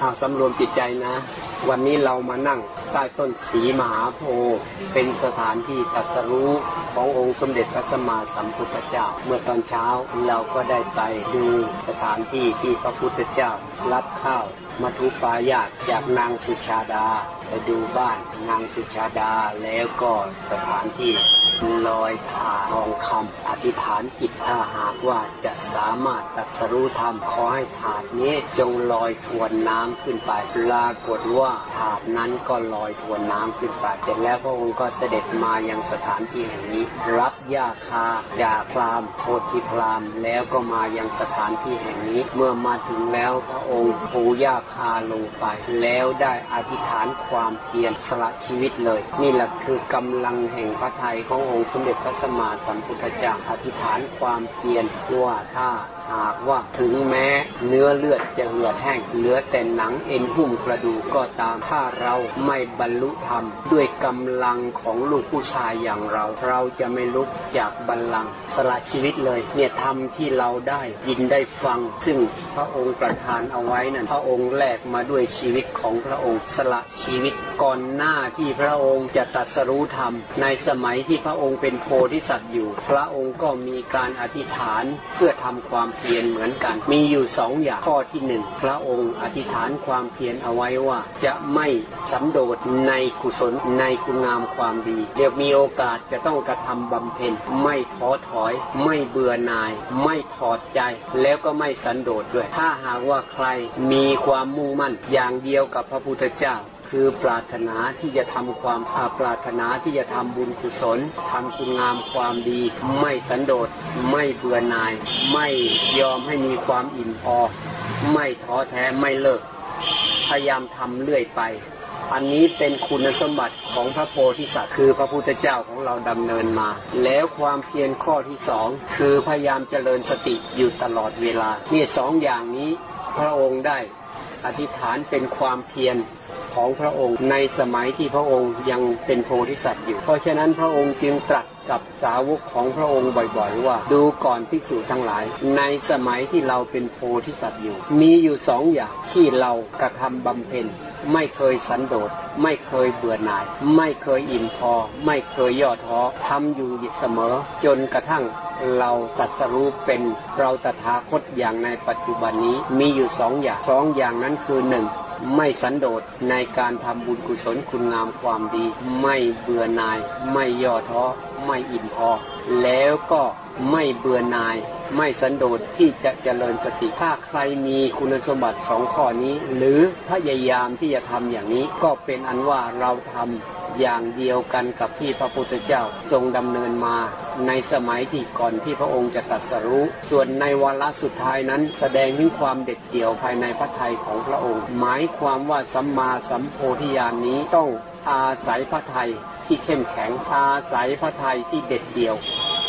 เอาสำรวมจิตใจนะ วันนี้เรามานั่งใต้ต้นสีมหาโพธิ์เป็นสถานที่ตรัสรู้ขององค์สมเด็จพระสัมมาสัมพุทธเจ้า เมื่อตอนเช้าเราก็ได้ไปดูสถานที่ที่พระพุทธเจ้ารับข้าว มัทุปายาตจากนางสุชาดา ไปดูบ้านนางสุชาดาแล้วก็สถานที่ลอยถาทองคำอธิษฐานจิตถ้าหากว่าจะสามารถตรัสรู้ธรรมขอให้ถาดนี้จงลอยทวนน้ำขึ้นไปปรากฏว่าถาดนั้นก็ลอยทวนน้ำขึ้นไปเสร็จแล้วพระองค์ก็เสด็จมายังสถานที่แห่งนี้ รับยาคาจากพรามโพธิพรามแล้วก็มายังสถานที่แห่งนี้ เมื่อมาถึงแล้วพระองค์ปูยาคาลงไป แล้วได้อธิษฐานความเพียรสละชีวิตเลย นี่แหละคือกำลังแห่งพระทัยขององค์สมเด็จพระสัมมาสัมพุทธเจ้าอธิษฐานความเพียรว่าถ้าหากว่าถึงแม้เนื้อเลือดจะเหือดแห้งเหลือแต่หนังเอ็นหุ้มกระดูกก็ตามถ้าเราไม่บรรลุธรรม ด้วยกำลังของลูกผู้ชายอย่างเรา เราจะไม่ลุกจากบัลลังก์สละชีวิตเลย เนี่ยธรรมที่เราได้ยินได้ฟัง ซึ่งพระองค์ประทานเอาไว้นั้นพระองค์แลกมาด้วยชีวิตของพระองค์ สละชีวิตก่อนหน้าที่พระองค์จะตรัสรู้ธรรม ในสมัยที่พระองค์เป็นโพธิสัตว์อยู่ พระองค์ก็มีการอธิษฐานเพื่อทำความเพียรเหมือนกัน มีอยู่สองอย่างข้อที่หนึ่งพระองค์อธิษฐานความเพียรเอาไว้ว่า จะไม่สันโดษในกุศลในคุณงามความดีเดี๋ยวมีโอกาสจะต้องกระทำบำเพ็ญไม่ท้อถอย ไม่เบื่อหน่าย ไม่ถอดใจ แล้วก็ไม่สันโดษด้วย ถ้าหากว่าใครมีความมุ่งมั่นอย่างเดียวกับพระพุทธเจ้า คือปรารถนาที่จะทำความอาปรารถนาที่จะทำบุญกุศลทำคุณงามความดี ไม่สันโดษ ไม่เบื่อหน่าย ไม่ยอมให้มีความอิ่มพอ ไม่ท้อแท้ไม่เลิก พยายามทำเรื่อยไป อันนี้เป็นคุณสมบัติของพระโพธิสัตว์คือพระพุทธเจ้าของเราดำเนินมา แล้วความเพียรข้อที่สองคือพยายามเจริญสติอยู่ตลอดเวลานี่สองอย่างนี้พระองค์ได้ อธิษฐานเป็นความเพียรของพระองค์ในสมัยที่พระองค์ยังเป็นโพธิสัตว์อยู่ เพราะฉะนั้นพระองค์จึงตรัส กับสาวกของพระองค์บ่อยๆว่า ดูก่อนภิกษุทั้งหลาย ในสมัยที่เราเป็นโพธิสัตว์อยู่ มีอยู่สองอย่างที่เรากระทำบำเพ็ญไม่เคยสันโดษไม่เคยเบื่อหน่าย ไม่เคยอิ่มพอ ไม่เคยย่อท้อทำอยู่เสมอ จนกระทั่งเราตรัสรู้เป็นเราตถาคตอย่างในปัจจุบันนี้มีอยู่สองอย่างสองอย่างนั้นคือหนึ่ง ไม่สันโดษในการทำบุญกุศลคุณงามความดี ไม่เบื่อหน่าย ไม่ย่อท้อ ไม่อิ่มพอ แล้วก็ ไม่เบื่อหน่าย ไม่สันโดษที่จะเจริญสติ ถ้าใครมีคุณสมบัติสองข้อนี้ หรือพยายามที่จะทำอย่างนี้ ก็เป็นอันว่าเราทำอย่างเดียวกันกับที่พระพุทธเจ้าทรงดำเนินมาในสมัยที่ก่อนที่พระองค์จะตรัสรู้ ส่วนในวาระสุดท้ายนั้นแสดงถึงความเด็ดเดี่ยวภายในพระทัยของพระองค์ หมายความว่าสัมมาสัมโพธิญาณนี้ต้องอาศัยพระทัยที่เข้มแข็งอาศัยพระทัยที่เด็ดเดี่ยว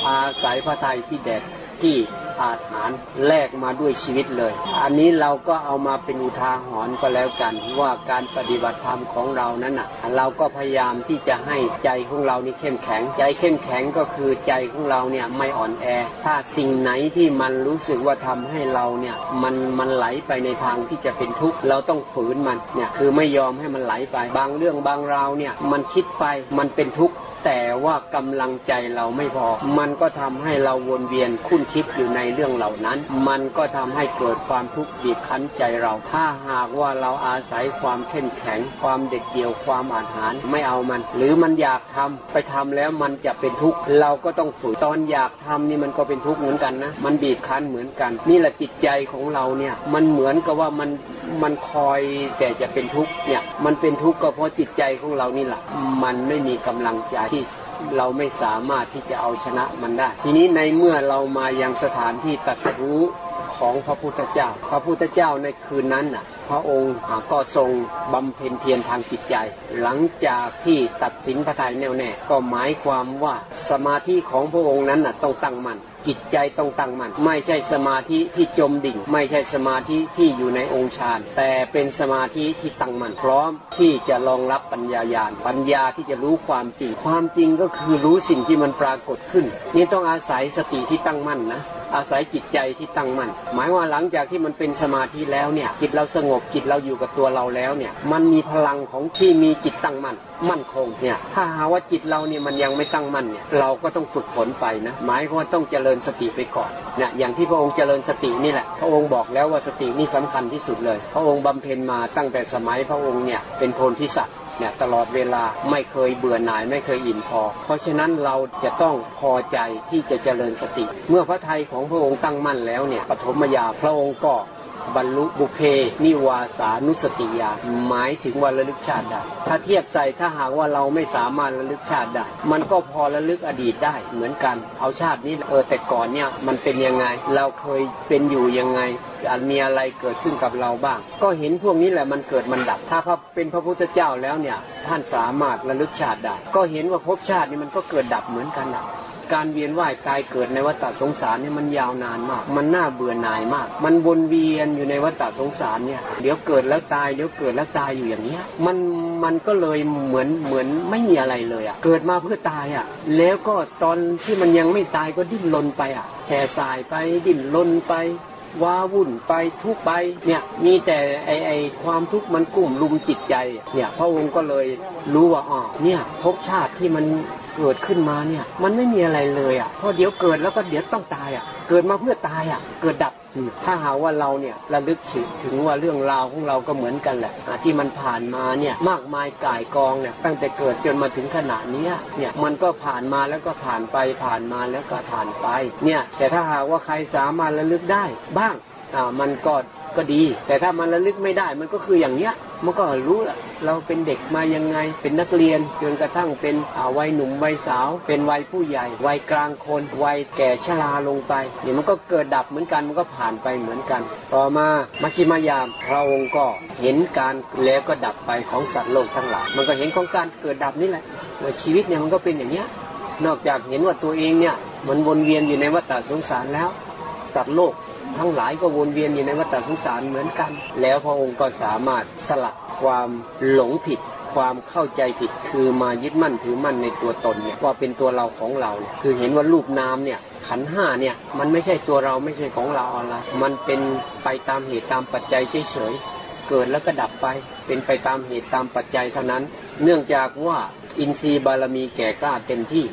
อาศัยพระทัยที่เด็ดที่อาถรรแลกมาด้วยชีวิตเลย อันนี้เราก็เอามาเป็นอุทาหรณ์ก็แล้วกัน ว่าการปฏิบัติธรรมของเรานั้นน่ะเราก็พยายามที่จะให้ใจของเรานี่เข้มแข็ง ใจเข้มแข็งก็คือใจของเราเนี่ยไม่อ่อนแอ ถ้าสิ่งไหนที่มันรู้สึกว่าทำให้เราเนี่ยมันมันไหลไปในทางที่จะเป็นทุกข์เราต้องฝืนมันเนี่ยคือไม่ยอมให้มันไหลไปบางเรื่องบางราวเนี่ยมันคิดไปมันเป็นทุกข์แต่ว่ากำลังใจเราไม่พอ มันก็ทำให้เราวนเวียนคุ้นคิดอยู่ในเรื่องเหล่านั้น มันก็ทำให้เกิดความทุกข์บีบคั้นใจเรา ถ้าหากว่าเราอาศัยความเข้มแข็ง ความเด็ดเดี่ยวความอาหารไม่เอามัน หรือมันอยากทำไปทำแล้วมันจะเป็นทุกข์เราก็ต้องฝืนตอนอยากทำนี่มันก็เป็นทุกข์เหมือนกันนะ มันบีบคั้นเหมือนกัน นี่แหละจิตใจของเราเนี่ยมันเหมือนกับว่ามัน มันคอยแต่จะเป็นทุกข์เนี่ยมันเป็นทุกข์ก็เพราะจิตใจของเรานี่แหละมันไม่มีกำลังใจที่เราไม่สามารถที่จะเอาชนะมันได้ ทีนี้ในเมื่อเรามายังสถานที่ตรัสรู้ของพระพุทธเจ้า พระพุทธเจ้าในคืนนั้นน่ะ พระองค์ก็ทรงบำเพ็ญเพียรทางจิตใจ หลังจากที่ตัดสินพระทัยแน่วแน่ ก็หมายความว่าสมาธิของพระองค์นั้นน่ะต้องตั้งมั่น จิตใจต้องตั้งมั่นไม่ใช่สมาธิที่จมดิ่ง ไม่ใช่สมาธิที่อยู่ในองค์ฌานแต่เป็นสมาธิที่ตั้งมั่นพร้อมที่จะรองรับปัญญาญาณปัญญาที่จะรู้ความจริง ความจริงก็คือรู้สิ่งที่มันปรากฏขึ้น นี่ต้องอาศัยสติที่ตั้งมั่นนะอาศัยจิตใจที่ตั้งมั่นหมายว่าหลังจากที่มันเป็นสมาธิแล้วเนี่ยจิตเราสงบจิตเราอยู่กับตัวเราแล้วเนี่ยมันมีพลังของที่มีจิตตั้งมั่นมั่นคงเนี่ยถ้าหาว่าจิตเราเนี่ยมันยังไม่ตั้งมั่นเนี่ยเราก็ต้องฝึกฝนไปนะหมายความว่าต้องเจริญสติไปก่อนเนี่ยอย่างที่พระองค์เจริญสตินี่แหละพระองค์บอกแล้วว่าสตินี่สำคัญที่สุดเลย พระองค์บำเพ็ญมาตั้งแต่สมัยพระองค์เนี่ยเป็นโพธิสัตว์เนี่ยตลอดเวลาไม่เคยเบื่อหน่ายไม่เคยอิ่มพอ เพราะฉะนั้นเราจะต้องพอใจที่จะเจริญสติ เมื่อพระทัยของพระองค์ตั้งมั่นแล้วเนี่ยปฐมยาพระองค์ก็ บรรลุบุเพ นิวาสานุสติญาณหมายถึงว่าระลึกชาติได้ ถ้าเทียบใส่ถ้าหากว่าเราไม่สามารถระลึกชาติได้ มันก็พอระลึกอดีตได้เหมือนกัน เอาชาตินี้เออแต่ก่อนเนี่ยมันเป็นยังไง เราเคยเป็นอยู่ยังไงอันมีอะไรเกิดขึ้นกับเราบ้าง ก็เห็นพวกนี้แหละมันเกิดมันดับ ถ้าพระเป็นพระพุทธเจ้าแล้วเนี่ยท่านสามารถระลึกชาติได้ ก็เห็นว่าภพชาตินี่มันก็เกิดดับเหมือนกันนะ การเวียนว่ายตายเกิดในวัฏสงสารเนี่ยมันยาวนานมาก มันน่าเบื่อหน่ายมาก มันวนเวียนอยู่ในวัฏสงสารเนี่ยเดี๋ยวเกิดแล้วตายเดี๋ยวเกิดแล้วตายอยู่อย่างเนี้ยมันมันก็เลยเหมือนเหมือนไม่มีอะไรเลยอะเกิดมาเพื่อตายอะแล้วก็ตอนที่มันยังไม่ตายก็ดิ้นรนไปอะแส่สายไปดิ้นรนไปว้าวุ่นไปทุกไปเนี่ยมีแต่ไอไอความทุกข์มันกลุ่มลุมจิตใจเนี่ยพระองค์ก็เลยรู้ว่าอ๋อเนี่ยภพชาติที่มัน เกิดขึ้นมาเนี่ย มันไม่มีอะไรเลยอะเพราะเดี๋ยวเกิดแล้วก็เดี๋ยวต้องตายอะ เกิดมาเพื่อตายอะ เกิดดับอืมถ้าหาว่าเราเนี่ยระลึกถึงถึงว่าเรื่องราวของเราก็เหมือนกันแหละอะที่มันผ่านมาเนี่ยมากมายก่ายกองเนี่ยตั้งแต่เกิดจนมาถึงขณะเนี้ยเนี่ยมันก็ผ่านมาแล้วก็ผ่านไปผ่านมาแล้วก็ผ่านไปเนี่ยแต่ถ้าหากว่าใครสามารถระลึกได้บ้างอ่ามันก็ ก็ดี แต่ถ้ามันระลึกไม่ได้มันก็คืออย่างเนี้ยมันก็รู้ละเราเป็นเด็กมายังไง เป็นนักเรียนจนกระทั่งเป็นวัยหนุ่มวัยสาว เป็นวัยผู้ใหญ่ วัยกลางคนวัยแก่ชราลงไปเนี่ยมันก็เกิดดับเหมือนกันมันก็ผ่านไปเหมือนกัน ต่อมามัชชิมายามพระองค์ก็เห็นการแล้วก็ดับไปของสัตว์โลกทั้งหลายมันก็เห็นของการเกิดดับนี่แหละว่าชีวิตเนี่ยมันก็เป็นอย่างเนี้ยนอกจากเห็นว่าตัวเองเนี่ยมันวนเวียนอยู่ในวัฏสงสารแล้ว สัตว์โลก ทั้งหลายก็วนเวียนอยู่ในวัฏสงสารเหมือนกัน แล้วพระองค์ก็สามารถสลัดความหลงผิด ความเข้าใจผิดคือมายึดมั่นถือมั่นในตัวตนเนี่ยว่าเป็นตัวเราของเราเนี่ยคือเห็นว่ารูปนามเนี่ยขันห้าเนี่ยมันไม่ใช่ตัวเราไม่ใช่ของเราอะไรมันเป็นไปตามเหตุตามปัจจัยเฉยๆเกิดแล้วก็ดับไป เป็นไปตามเหตุตามปัจจัยเท่านั้น เนื่องจากว่าอินทรีย์บารมีแก่กล้าเต็มที่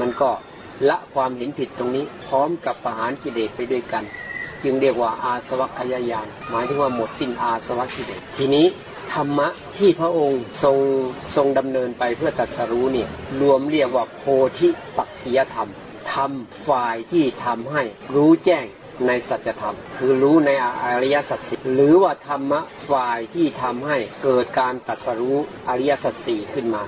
มันก็ละความเห็นผิดตรงนี้ พร้อมกับประหารกิเลสไปด้วยกัน จึงเรียกว่าอาสวัคยายานหมายถึงว่าหมดสิ้นอาสวัคกิเลสทีนี้ธรรมะที่พระองค์ทรงทรงดำเนินไปเพื่อตรัสรู้เนี่ยรวมเรียกว่าโพธิปักขียธรรมธรรมฝ่ายที่ทำให้รู้แจ้งในสัจธรรม คือรู้ในอริยสัจสี่หรือว่าธรรมะฝ่ายที่ทำให้เกิดการตรัสรู้อริยสัจสี่ขึ้นมา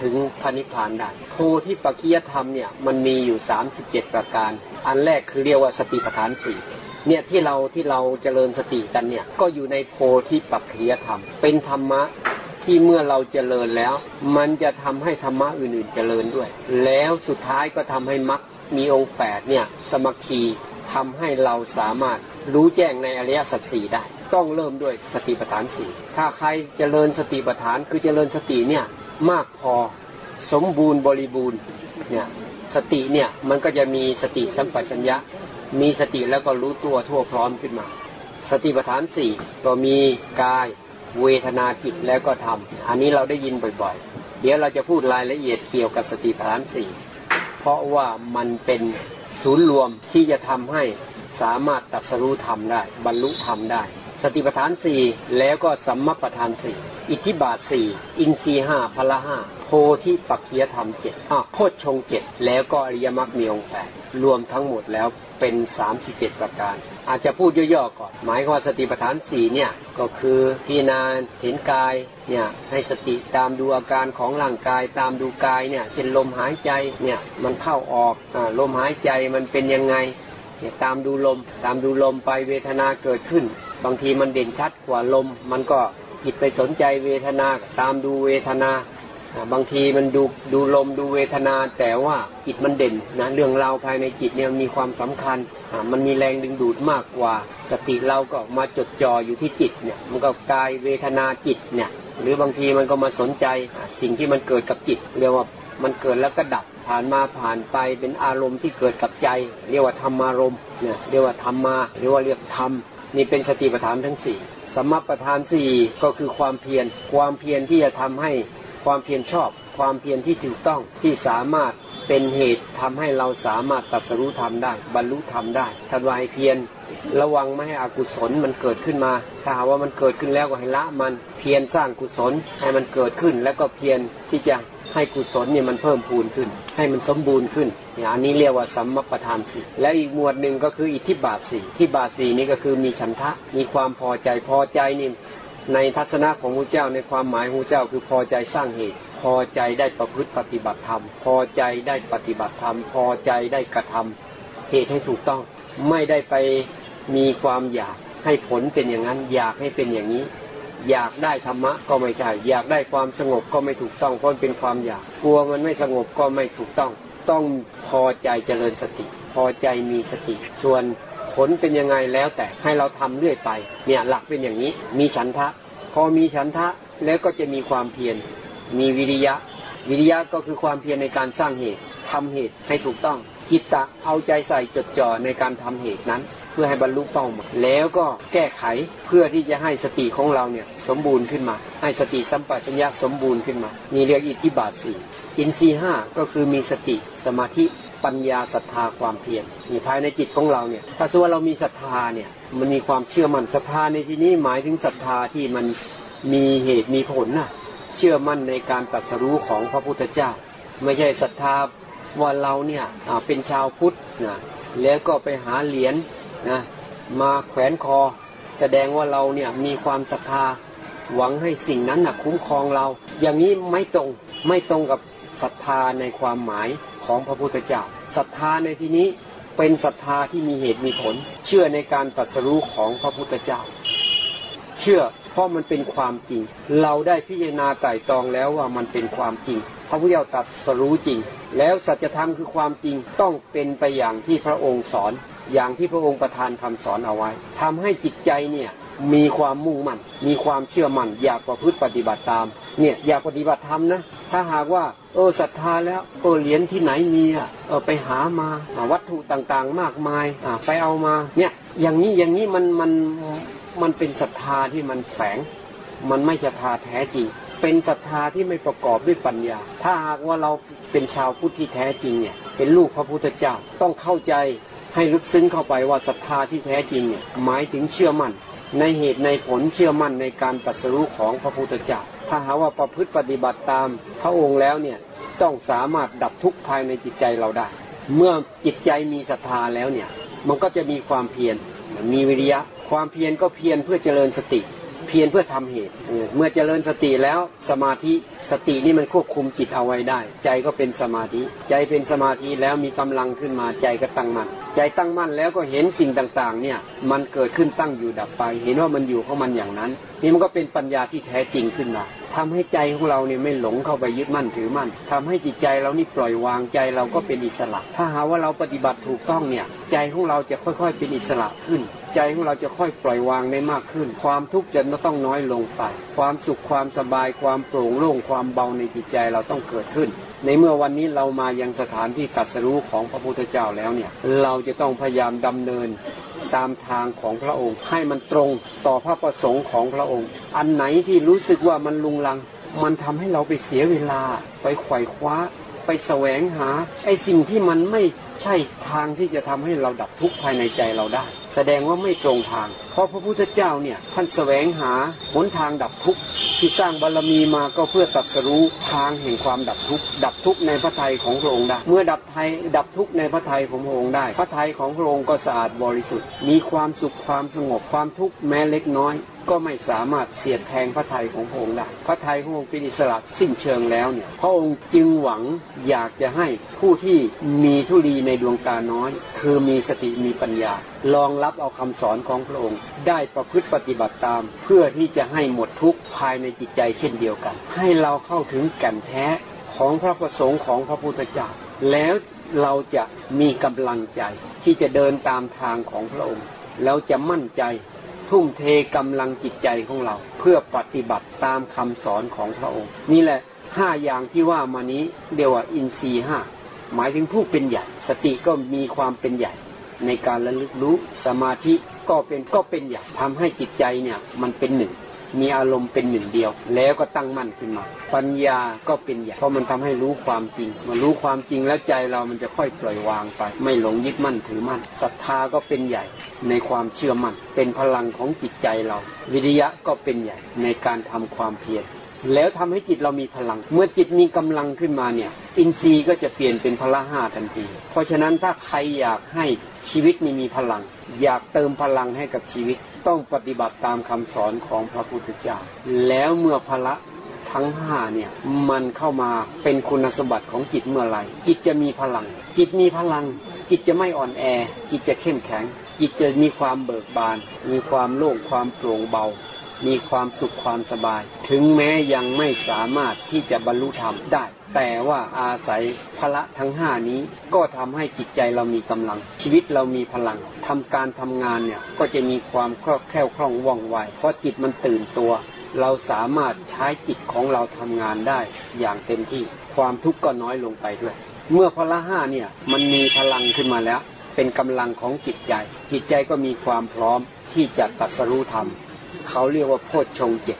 ถึงพระนิพพานได้โพธิปัจจยธรรมเนี่ยมันมีอยู่ 37 ประการ อันแรกคือเรียกว่าสติปัฏฐานสี่ เนี่ยที่เราที่เราเจริญสติกันเนี่ยก็อยู่ในโพธิปัจจยธรรม เป็นธรรมะที่เมื่อเราเจริญแล้ว มันจะทำให้ธรรมะอื่นๆเจริญด้วย แล้วสุดท้ายก็ทำให้มรรคมีองค์แปดเนี่ยสมัคคีทำให้เราสามารถรู้แจ้งในอริยสัจสี่ได้ ต้องเริ่มด้วยสติปัฏฐานสี่ถ้าใครเจริญสติปัฏฐานคือเจริญสติเนี่ยมากพอสมบูรณ์บริบูรณ์เนี่ยสติเนี่ยมันก็จะมีสติสัมปชัญญะ มีสติแล้วก็รู้ตัวทั่วพร้อมขึ้นมา สติปัฏฐานสี่ก็มีกายเวทนาจิตแล้วก็ธรรมอันนี้เราได้ยินบ่อยๆ เดี๋ยวเราจะพูดรายละเอียดเกี่ยวกับสติปัฏฐานสี่เพราะว่ามันเป็นศูนย์รวมที่จะทำให้สามารถตรัสรู้ธรรมได้ บรรลุธรรมได้ สติปัฏฐานสี่แล้วก็สัมมาปัฏฐานสี่ อิทธิบาทสี่อินทรีห้าพละห้าโพธิปักขียธรรมเจ็ดอะโคชงเจ็ดแล้วก็อริยมรรคมีองค์แปดรวมทั้งหมดแล้วเป็น 37 ประการ อาจจะพูดย่อๆก่อน หมายความว่าสติปัฏฐานสี่เนี่ยก็คือพิจารณาเห็นกายเนี่ยให้สติตามดูอาการของร่างกายตามดูกายเนี่ยเช่นลมหายใจเนี่ยมันเข้าออกอ่าลมหายใจมันเป็นยังไงเนี่ยตามดูลม ตามดูลมไปเวทนาเกิดขึ้น บางทีมันเด่นชัดกว่าลมมันก็จิตไปสนใจเวทนาตามดูเวทนาบางทีมันดูดูลมดูเวทนา แต่ว่าจิตมันเด่นนะเรื่องราวภายในจิตเนี่ยมีความสำคัญมันมีแรงดึงดูดมากกว่า สติเราก็มาจดจ่ออยู่ที่จิตเนี่ยมันก็กายเวทนาจิตเนี่ยหรือบางทีมันก็มาสนใจสิ่งที่มันเกิดกับจิตเรียกว่ามันเกิดแล้วก็ดับผ่านมาผ่านไปเป็นอารมณ์ที่เกิดกับใจ เรียกว่าธรรมารมณ์เนี่ยเรียกว่าธรรมาเรียกว่าเรียกธรรมนี่เป็นสติปัฏฐานทั้งสี่ สมปัฏฐานสี่ก็คือความเพียรความเพียรที่จะทำให้ความเพียรชอบ ความเพียรที่ถูกต้องที่สามารถเป็นเหตุทำให้เราสามารถตัดสรู้ธรรมได้ บรรลุธรรมได้ทันวายเพียรระวังไม่ให้อกุศลมันเกิดขึ้นมา ถ้าหาว่ามันเกิดขึ้นแล้วก็ให้ละมันเพียรสร้างกุศลให้มันเกิดขึ้น แล้วก็เพียรที่จะ ให้กุศลเนี่ยมันเพิ่มพูนขึ้น ให้มันสมบูรณ์ขึ้นอย่างนี้เรียกว่าสัมมประธานสี่และอีกหมวดหนึ่งก็คืออิทธิบาทสี่ที่บาทสี่นี่ก็คือมีฉันทะมีความพอใจพอใจนี่ในทัศนะของพระเจ้าในความหมายของพระเจ้าคือพอใจสร้างเหตุ พอใจได้ประพฤติปฏิบัติธรรม พอใจได้ปฏิบัติธรรม พอใจได้กระทำเหตุให้ถูกต้อง ไม่ได้ไปมีความอยากให้ผลเป็นอย่างนั้น อยากให้เป็นอย่างนี้ อยากได้ธรรมะก็ไม่ใช่ อยากได้ความสงบก็ไม่ถูกต้องเพราะเป็นความอยาก กลัวมันไม่สงบก็ไม่ถูกต้อง ต้องพอใจเจริญสติ พอใจมีสติ ส่วนผลเป็นยังไงแล้วแต่ให้เราทำเรื่อยไป เนี่ยหลักเป็นอย่างนี้ มีฉันทะ พอมีฉันทะแล้วก็จะมีความเพียร มีวิริยะ วิริยะก็คือความเพียรในการสร้างเหตุทำเหตุให้ถูกต้องจิตตะเอาใจใส่จดจ่อในการทำเหตุนั้น พื่อให้บรรลุเป้าหมายแล้วก็แก้ไขเพื่อที่จะให้สติของเราเนี่ยสมบูรณ์ขึ้นมา ให้สติสัมปชัญญะสมบูรณ์ขึ้นมา นี่เรียกอิทธิบาทสี่อินทรีห้าก็คือมีสติสมาธิปัญญาศรัทธาความเพียรนี่ภายในจิตของเราเนี่ยถ้าสมมติว่าเรามีศรัทธาเนี่ยมันมีความเชื่อมั่นศรัทธาในที่นี้หมายถึงศรัทธาที่มันมีเหตุมีผลน่ะเชื่อมั่นในการตรัสรู้ของพระพุทธเจ้า ไม่ใช่ศรัทธาว่าเราเนี่ยเป็นชาวพุทธนะแล้วก็ไปหาเหรียญ นะมาแขวนคอ แสดงว่าเราเนี่ยมีความศรัทธาหวังให้สิ่งนั้นนะคุ้มครองเรา อย่างนี้ไม่ตรงไม่ตรงกับศรัทธาในความหมายของพระพุทธเจ้าศรัทธาในที่นี้เป็นศรัทธาที่มีเหตุมีผล เชื่อในการตรัสรู้ของพระพุทธเจ้า เชื่อ เพราะมันเป็นความจริง เราได้พิจารณาไต่ตองแล้วว่ามันเป็นความจริง พระพุทธเจ้าตรัสรู้จริง แล้วสัจธรรมคือความจริงต้องเป็นไปอย่างที่พระองค์สอน อย่างที่พระองค์ประทานคำสอนเอาไว้ทำให้จิตใจเนี่ยมีความมุ่งมั่น มีความเชื่อมั่น อยากประพฤติปฏิบัติตาม เนี่ยอยากปฏิบัติธรรมนะ ถ้าหากว่า เออศรัทธาแล้ว เออเหรียญที่ไหนมีอะ เออไปหามาวัตถุต่างๆ มากมาย อ่าไปเอามา เนี่ย อย่างนี้อย่างนี้มันมัน มันเป็นศรัทธาที่มันแฝง มันไม่ศรัทธาแท้จริง เป็นศรัทธาที่ไม่ประกอบด้วยปัญญา ถ้าหากว่าเราเป็นชาวพุทธที่แท้จริงเนี่ย เป็นลูกพระพุทธเจ้าต้องเข้าใจให้ลึกซึ้งเข้าไปว่าศรัทธาที่แท้จริงเนี่ยหมายถึงเชื่อมั่น ในเหตุในผลเชื่อมั่นในการตรัสรู้ของพระพุทธเจ้า ถ้าหาว่าประพฤติปฏิบัติตามพระองค์แล้วเนี่ยต้องสามารถดับทุกข์ภายในจิตใจเราได้ เมื่อจิตใจมีศรัทธาแล้วเนี่ยมันก็จะมีความเพียร มีวิริยะ ความเพียรก็เพียรเพื่อเจริญสติ เพียรเพื่อทำเหตุ เมื่อเจริญสติแล้วสมาธิสตินี่มันควบคุมจิตเอาไว้ได้ ใจก็เป็นสมาธิ ใจเป็นสมาธิแล้วมีกำลังขึ้นมาใจก็ตั้งมั่นใจตั้งมั่นแล้วก็เห็นสิ่งต่างๆเนี่ยมันเกิดขึ้นตั้งอยู่ดับไป เห็นว่ามันอยู่ของมันอย่างนั้น นี่มันก็เป็นปัญญาที่แท้จริงขึ้นมา ทำให้ใจของเราเนี่ยไม่หลงเข้าไปยึดมั่นถือมั่นทำให้จิตใจเรานี่ปล่อยวางใจเราก็เป็นอิสระ ถ้าหาว่าเราปฏิบัติถูกต้องเนี่ยใจของเราจะค่อยๆ เป็นอิสระขึ้น ใจของเราจะค่อยปล่อยวางได้มากขึ้น ความทุกข์จะต้องน้อยลงไป ความสุขความสบายความโปร่งโล่งความเบาในจิตใจเราต้องเกิดขึ้นในเมื่อวันนี้เรามายังสถานที่ตรัสรู้ของพระพุทธเจ้าแล้วเนี่ย เราจะต้องพยายามดำเนินตามทางของพระองค์ ให้มันตรงต่อพระประสงค์ของพระองค์ อันไหนที่รู้สึกว่ามันลุงลัง มันทำให้เราไปเสียเวลา ไปไขว่คว้า ไปแสวงหาไอ้สิ่งที่มันไม่ใช่ทางที่จะทำให้เราดับทุกข์ภายในใจเราได้ แสดงว่าไม่ตรงทาง เพราะพระพุทธเจ้าเนี่ยท่านแสวงหาหนทางดับทุกข์ที่สร้างบารรมีมาก็เพื่อตรัสรู้ทางแห่งความดับทุกข์ดับทุกข์ในพระทัยของพระองค์ได้เมื่อดับไทยดับทุกข์ในพระทัยของพระองค์ได้ พระทัยของพระองค์ก็สะอาดบริสุทธิ์ มีความสุขความสงบความทุกข์แม้เล็กน้อย ก็ไม่สามารถเสียดแทงพระทัยของพระองค์ได้พระทัยของพระองค์เป็นอิสระสิ้นเชิงแล้วเนี่ยพระองค์จึงหวังอยากจะให้ผู้ที่มีทุลีในดวงตาน้อย คือมีสติมีปัญญาลองรับับเอาคำสอนของพระองค์ ได้ประพฤติปฏิบัติตาม เพื่อที่จะให้หมดทุกข์ภายในจิตใจเช่นเดียวกัน ให้เราเข้าถึงแก่นแท้ของพระประสงค์ของพระพุทธเจ้าแล้วเราจะมีกำลังใจที่จะเดินตามทางของพระองค์ แล้วจะมั่นใจทุ่มเทกำลังจิตใจของเรา เพื่อปฏิบัติตามคำสอนของพระองค์ นี่แหละห้าอย่างที่ว่ามานี้เรียว่าอินทรีย์ห้าหมายถึงผู้เป็นใหญ่ สติก็มีความเป็นใหญ่ ในการระลึกรู้สมาธิก็เป็นก็เป็นใหญ่ทำให้จิตใจเนี่ยมันเป็นหนึ่ง มีอารมณ์เป็นหนึ่งเดียว แล้วก็ตั้งมั่นขึ้นมา ปัญญาก็เป็นใหญ่เพราะมันทำให้รู้ความจริงมารู้ความจริงแล้วใจเรามันจะค่อยปล่อยวางไป ไม่หลงยึดมั่นถือมั่นศรัทธาก็เป็นใหญ่ในความเชื่อมั่นเป็นพลังของจิตใจเรา วิริยะก็เป็นใหญ่ในการทำความเพียร แล้วทำให้จิตเรามีพลัง เมื่อจิตมีกำลังขึ้นมาเนี่ย อินทรีย์ก็จะเปลี่ยนเป็นพละห้าทันที เพราะฉะนั้นถ้าใครอยากให้ชีวิตนี้มีพลัง อยากเติมพลังให้กับชีวิต ต้องปฏิบัติตามคำสอนของพระพุทธเจ้า แล้วเมื่อพละทั้งห้าเนี่ยมันเข้ามาเป็นคุณสมบัติของจิตเมื่อไหร่ จิตจะมีพลัง จิตมีพลัง จิตจะไม่อ่อนแอ จิตจะเข้มแข็ง จิตจะมีความเบิกบาน มีความโล่งความโปร่งเบา มีความสุขความสบาย ถึงแม้ยังไม่สามารถที่จะบรรลุธรรมได้ แต่ว่าอาศัยพละทั้งห้านี้ก็ทำให้จิตใจเรามีกำลัง ชีวิตเรามีพลังทำการทำงานเนี่ยก็จะมีความคล่องแคล่วคล่องว่องไวเพราะจิตมันตื่นตัว เราสามารถใช้จิตของเราทำงานได้อย่างเต็มที่ความทุกข์ก็น้อยลงไปด้วย เมื่อพละห้าเนี่ยมันมีพลังขึ้นมาแล้ว เป็นกำลังของจิตใจ จิตใจก็มีความพร้อมที่จะตัดสรู้ธรรม เขาเรียกว่าโพชฌงเจ็ด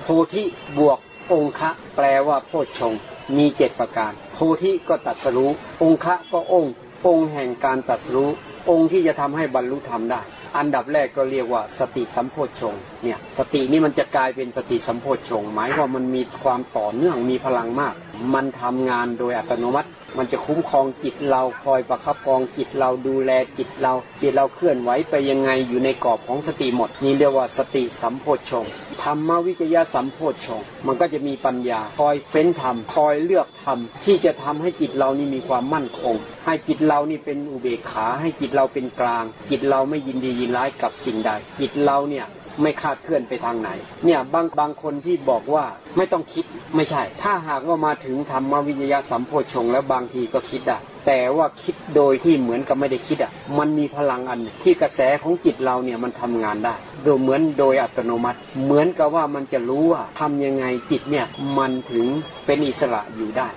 โพธิบวกองคะแปลว่าโพชฌงมีเจ็ดประการ โพธิก็ตัดสรู้ องคะก็องค์ องค์แห่งการตัดสรู้ องค์ที่จะทำให้บรรลุธรรมได้ อันดับแรกก็เรียกว่าสติสัมโพชฌง เนี่ยสตินี่มันจะกลายเป็นสติสัมโพชฌงหมายว่ามันมีความต่อเนื่องมีพลังมาก มันทำงานโดยอัตโนมัติ มันจะคุ้มครองจิตเราคอยประคับประคองจิตเราดูแลจิตเราจิตเราเคลื่อนไหวไปยังไงอยู่ในกรอบของสติหมด นี่เรียกว่าสติสัมโพชฌงธรรมวิจยะสัมโพชฌงมันก็จะมีปัญญา คอยเฟ้นธรรมคอยเลือกธรรมที่จะทำให้จิตเรานี่มีความมั่นคง ให้จิตเรานี่เป็นอุเบกขา ให้จิตเราเป็นกลาง จิตเราไม่ยินดียินร้ายกับสิ่งใด จิตเราเนี่ย ไม่คาดเคลื่อนไปทางไหน เนี่ยบางบางคนที่บอกว่าไม่ต้องคิดไม่ใช่ ถ้าหากว่ามาถึงธรรมวิญญาสัมโพชงแล้วบางทีก็คิดได้แต่ว่าคิดโดยที่เหมือนกับไม่ได้คิดอะ มันมีพลังอันที่กระแสของจิตเราเนี่ยมันทำงานได้ โดยเหมือนโดยอัตโนมัติ เหมือนกับว่ามันจะรู้ว่าทำยังไงจิตเนี่ยมันถึงเป็นอิสระอยู่ได้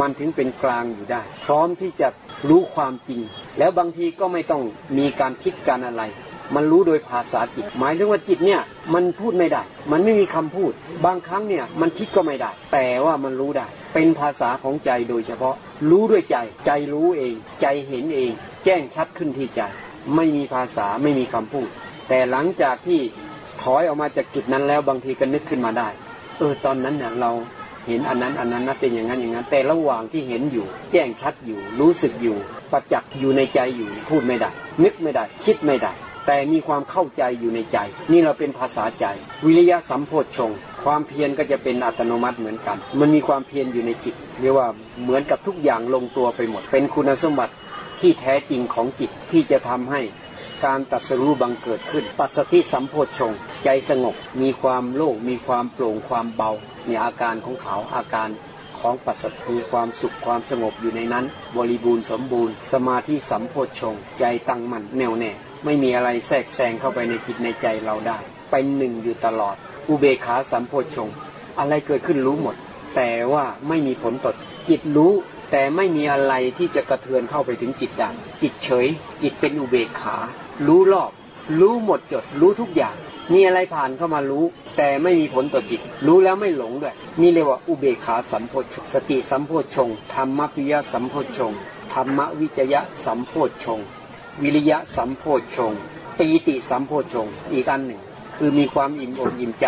มันถึงเป็นกลางอยู่ได้ พร้อมที่จะรู้ความจริง แล้วบางทีก็ไม่ต้องมีการคิดการอะไร มันรู้โดยภาษาจิต หมายถึงว่าจิตเนี่ยมันพูดไม่ได้ มันไม่มีคำพูด บางครั้งเนี่ยมันคิดก็ไม่ได้ แต่ว่ามันรู้ได้ เป็นภาษาของใจโดยเฉพาะ รู้ด้วยใจ ใจรู้เอง ใจเห็นเอง แจ้งชัดขึ้นที่ใจ ไม่มีภาษาไม่มีคำพูด แต่หลังจากที่ถอยออกมาจากจุดนั้นแล้วบางทีก็นึกขึ้นมาได้ เออตอนนั้นเนี่ยเราเห็นอันนั้นอันนั้นนะเป็นอย่างนั้นอย่างนั้น แต่ระหว่างที่เห็นอยู่ แจ้งชัดอยู่ รู้สึกอยู่ ประจักษ์อยู่ในใจอยู่พูดไม่ได้ นึกไม่ได้ คิดไม่ได้ แต่มีความเข้าใจอยู่ในใจ นี่เราเป็นภาษาใจ วิริยะสัมโพชงความเพียรก็จะเป็นอัตโนมัติเหมือนกัน มันมีความเพียรอยู่ในจิตเรียกว่าเหมือนกับทุกอย่างลงตัวไปหมด เป็นคุณสมบัติที่แท้จริงของจิตที่จะทำให้การตัดสรู้บังเกิดขึ้น ปัสสติสัมโพชงใจสงบ มีความโล่งมีความโปร่งความเบาเนี่ยอาการของเขาอาการของปัสสติความสุขความสงบอยู่ในนั้น บริบูรณ์สมบูรณ์ สมาธิสัมโพชงใจตั้งมั่นแน่วแน่ ไม่มีอะไรแทรกแซงเข้าไปในจิตในใจเราได้เป็นหนึ่งอยู่ตลอด อุเบกขาสัมโพชง อะไรเกิดขึ้นรู้หมด แต่ว่าไม่มีผลต่อจิตรู้แต่ไม่มีอะไรที่จะกระเทือนเข้าไปถึงจิตได้จิตเฉย จิตเป็นอุเบกขา รู้รอบ รู้หมดจด รู้ทุกอย่าง มีอะไรผ่านเข้ามารู้ แต่ไม่มีผลต่อจิต รู้แล้วไม่หลงด้วย นี่เรียกว่าอุเบกขาสัมโพชงสติสัมโพชงธรรมปิยสัมโพชงธรรมวิจยะสัมโพชง วิริยะสัมโพชฌงปีติสัมโพชฌงอีกอันหนึ่ง คือมีความอิ่มอกอิ่มใจ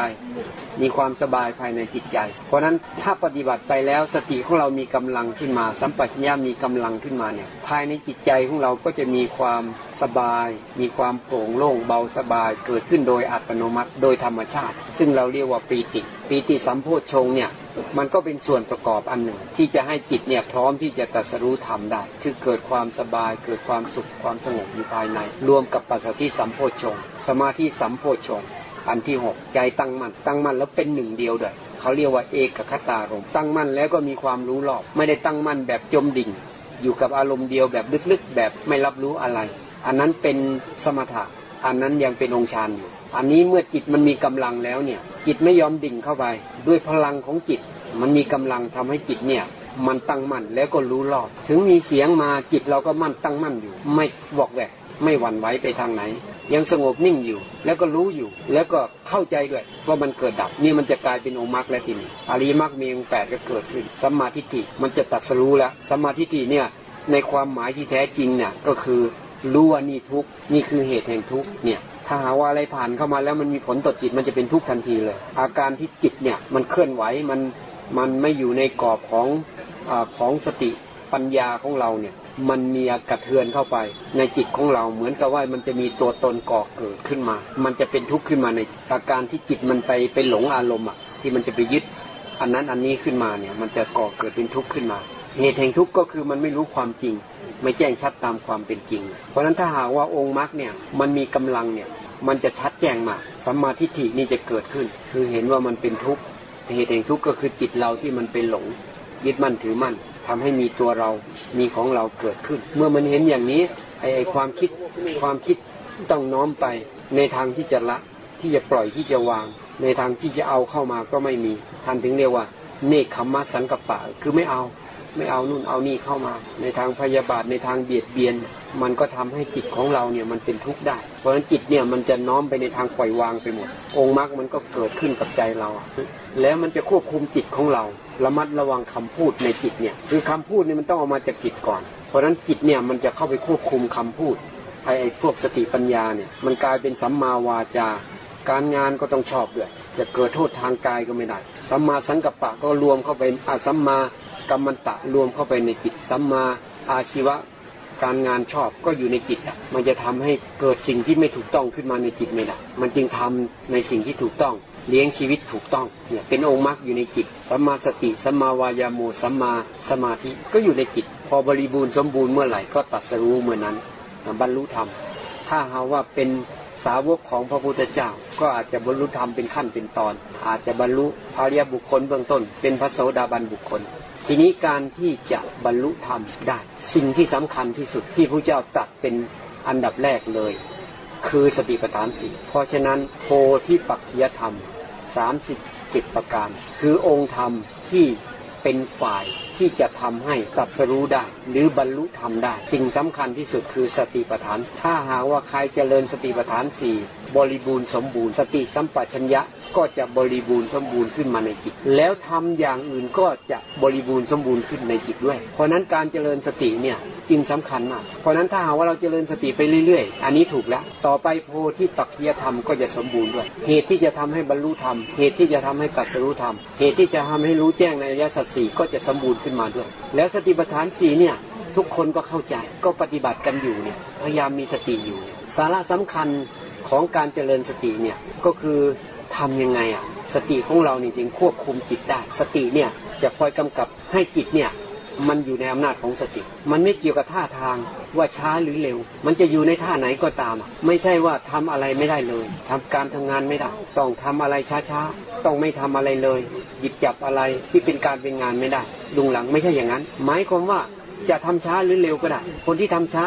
มีความสบายภายในจิตใจ เพราะนั้นถ้าปฏิบัติไปแล้วสติของเรามีกำลังขึ้นมา สัมปชัญญะมีกำลังขึ้นมาเนี่ยภายในจิตใจของเราก็จะมีความสบาย มีความโปร่งโล่งเบาสบาย เกิดขึ้นโดยอัตโนมัติโดยธรรมชาติ ซึ่งเราเรียกว่าปีติปีติสัมโพชฌงเนี่ยมันก็เป็นส่วนประกอบอันหนึ่ง ที่จะให้จิตเนี่ยพร้อมที่จะตรัสรู้ธรรมได้ คือเกิดความสบาย เกิดความสุขความสงบอยู่ภายใน รวมกับปัสสติสัมโพชฌงสมาธิสัมโพชฌง อันที่หกใจตั้งมั่นตั้งมั่นแล้วเป็นหนึ่งเดียวด้วยเขาเรียกว่าเอกคตารมณ์ตั้งมั่นแล้วก็มีความรู้รอบ ไม่ได้ตั้งมั่นแบบจมดิ่ง อยู่กับอารมณ์เดียวแบบลึกๆ แบบไม่รับรู้อะไร อันนั้นเป็นสมถะ อันนั้นยังเป็นองค์ฌานอยู่ อันนี้เมื่อจิตมันมีกำลังแล้วเนี่ย จิตไม่ยอมดิ่งเข้าไป ด้วยพลังของจิต มันมีกำลังทำให้จิตเนี่ยมันตั้งมั่นแล้วก็รู้รอบ ถึงมีเสียงมาจิตเราก็มั่นตั้งมั่นอยู่ ไม่บอกแวกไม่หวั่นไหวไปทางไหน ยังสงบนิ่งอยู่ แล้วก็รู้อยู่ แล้วก็เข้าใจด้วยว่ามันเกิดดับนี่มันจะกลายเป็นองค์มรรคแล้วทีนี้อริยมรรคมีองค์แปดก็เกิดขึ้นสัมมาทิฏฐิมันจะตัดสรู้แล้วสัมมาทิฏฐิเนี่ยในความหมายที่แท้จริงเนี่ยก็คือรู้ว่านี่ทุกข์นี่คือเหตุแห่งทุกข์เนี่ยถ้าหาว่าอะไรผ่านเข้ามาแล้วมันมีผลต่อจิตมันจะเป็นทุกข์ทันทีเลย อาการที่จิตเนี่ยมันเคลื่อนไหวมันมันไม่อยู่ในกรอบของอของสติปัญญาของเราเนี่ย มันมีกระเทือนเข้าไป ในจิตของเราเหมือนกับว่ามันจะมีตัวตนก่อเกิดขึ้นมา มันจะเป็นทุกข์ขึ้นมาในอาการที่จิตมันไปไปหลงอารมณ์อะที่มันจะไปยึดอันนั้นอันนี้ขึ้นมาเนี่ยมันจะก่อเกิดเป็นทุกข์ขึ้นมา เหตุแห่งทุกข์ก็คือมันไม่รู้ความจริง ไม่แจ้งชัดตามความเป็นจริง เพราะฉะนั้นถ้าหากว่าองค์มรรคเนี่ยมันมีกำลังเนี่ยมันจะชัดแจ้งมาสัมมาทิฏฐินี่จะเกิดขึ้น คือเห็นว่ามันเป็นทุกข์เหตุแห่งทุกข์ก็คือจิตเราที่มันเป็นหลงยึดมั่นถือมั่น ทำให้มีตัวเรามีของเราเกิดขึ้น เมื่อมันเห็นอย่างนี้ไอ้ความคิดความคิดต้องน้อมไปในทางที่จะละที่จะปล่อยที่จะวาง ในทางที่จะเอาเข้ามาก็ไม่มีท่านถึงเรียกว่าเนคขมมะสังกัปปะคือไม่เอา ไม่เอานู่นเอานี่เข้ามา ในทางพยาบาทในทางเบียดเบียน มันก็ทำให้จิตของเราเนี่ยมันเป็นทุกข์ได้ เพราะฉะนั้นจิตเนี่ยมันจะน้อมไปในทางปล่อยวางไปหมด องค์มรรคมันก็เกิดขึ้นกับใจเรา แล้วมันจะควบคุมจิตของเราระมัดระวังคำพูดในจิตเนี่ยคือคำพูดเนี่ยมันต้องออกมาจากจิตก่อน เพราะฉะนั้นจิตเนี่ยมันจะเข้าไปควบคุมคำพูดไอ้พวกสติปัญญาเนี่ยมันกลายเป็นสัมมาวาจา การงานก็ต้องชอบด้วยจะเกิดโทษทางกายก็ไม่ได้ สัมมาสังกัปปะก็รวมเข้าไปอาสัมมา กัมมันตะรวมเข้าไปในจิตสัมมาอาชีวะการงานชอบก็อยู่ในจิตอะ มันจะทำให้เกิดสิ่งที่ไม่ถูกต้องขึ้นมาในจิตไม่ได้มันจึงทำในสิ่งที่ถูกต้อง เลี้ยงชีวิตถูกต้องเนี่ยเป็นองค์มรรคอยู่ในจิตสัมมาสติสัมมาวายาโมสัมมาสมาธิก็อยู่ในจิต พอบริบูรณ์สมบูรณ์เมื่อไหร่ก็ตัดสรู้เมื่อนั้นบรรลุธรรม ถ้าหาว่าเป็นสาวกของพระพุทธเจ้า ก็อาจจะบรรลุธรรมเป็นขั้นเป็นตอน อาจจะบรรลุอริยบุคคลเบื้องต้น เป็นพระโสดาบันบุคคล ทีนี้การที่จะบรรลุธรรมได้ สิ่งที่สำคัญที่สุดที่พระเจ้าตรัสเป็นอันดับแรกเลย คือสติปัฏฐานสี่เพราะฉะนั้นโพธิปักขิยธรรม 37 ประการ คือองค์ธรรมที่เป็นฝ่ายที่จะทำให้ตรัสรู้ได้ หรือบรรลุธรรมได้ สิ่งสำคัญที่สุดคือสติปัฏฐาน ถ้าหากว่าใครเจริญสติปัฏฐานสี่บริบูรณ์สมบูรณ์ สติสัมปชัญญะก็จะบริบูรณ์สมบูรณ์ขึ้นมาในจิต แล้วทำอย่างอื่นก็จะบริบูรณ์สมบูรณ์ขึ้นในจิตด้วย เพราะนั้นการเจริญสติเนี่ยจึงสำคัญมาก เพราะนั้นถ้าหากว่าเราเจริญสติไปเรื่อยๆ อันนี้ถูกแล้ว ต่อไปโพธิปักขียธรรมก็จะสมบูรณ์ด้วย เหตุที่จะทำให้บรรลุธรรม เหตุที่จะทำให้ตรัสรู้ธรรม เหตุที่จะทำให้รู้แจ้งในอริยสัจสี่ก็จะสมบูรณ์ขึ้นมาด้วย แล้วสติปัฏฐานสี่เนี่ยทุกคนก็เข้าใจก็ปฏิบัติกันอยู่เนี่ยพยายามมีสติอยู่ สาระสำคัญของการเจริญสติเนี่ยก็คือทำยังไงอะสติของเรานี่จึงควบคุมจิตได้ สติเนี่ยจะคอยกำกับให้จิตเนี่ย มันอยู่ในอำนาจของสติ มันไม่เกี่ยวกับท่าทางว่าช้าหรือเร็ว มันจะอยู่ในท่าไหนก็ตาม ไม่ใช่ว่าทำอะไรไม่ได้เลยทำการทำงานไม่ได้ ต้องทำอะไรช้าๆ ต้องไม่ทำอะไรเลย หยิบจับอะไรที่เป็นการเป็นงานไม่ได้ลุงหลังไม่ใช่อย่างนั้น หมายความว่าจะทำช้าหรือเร็วก็ได้ คนที่ทำช้า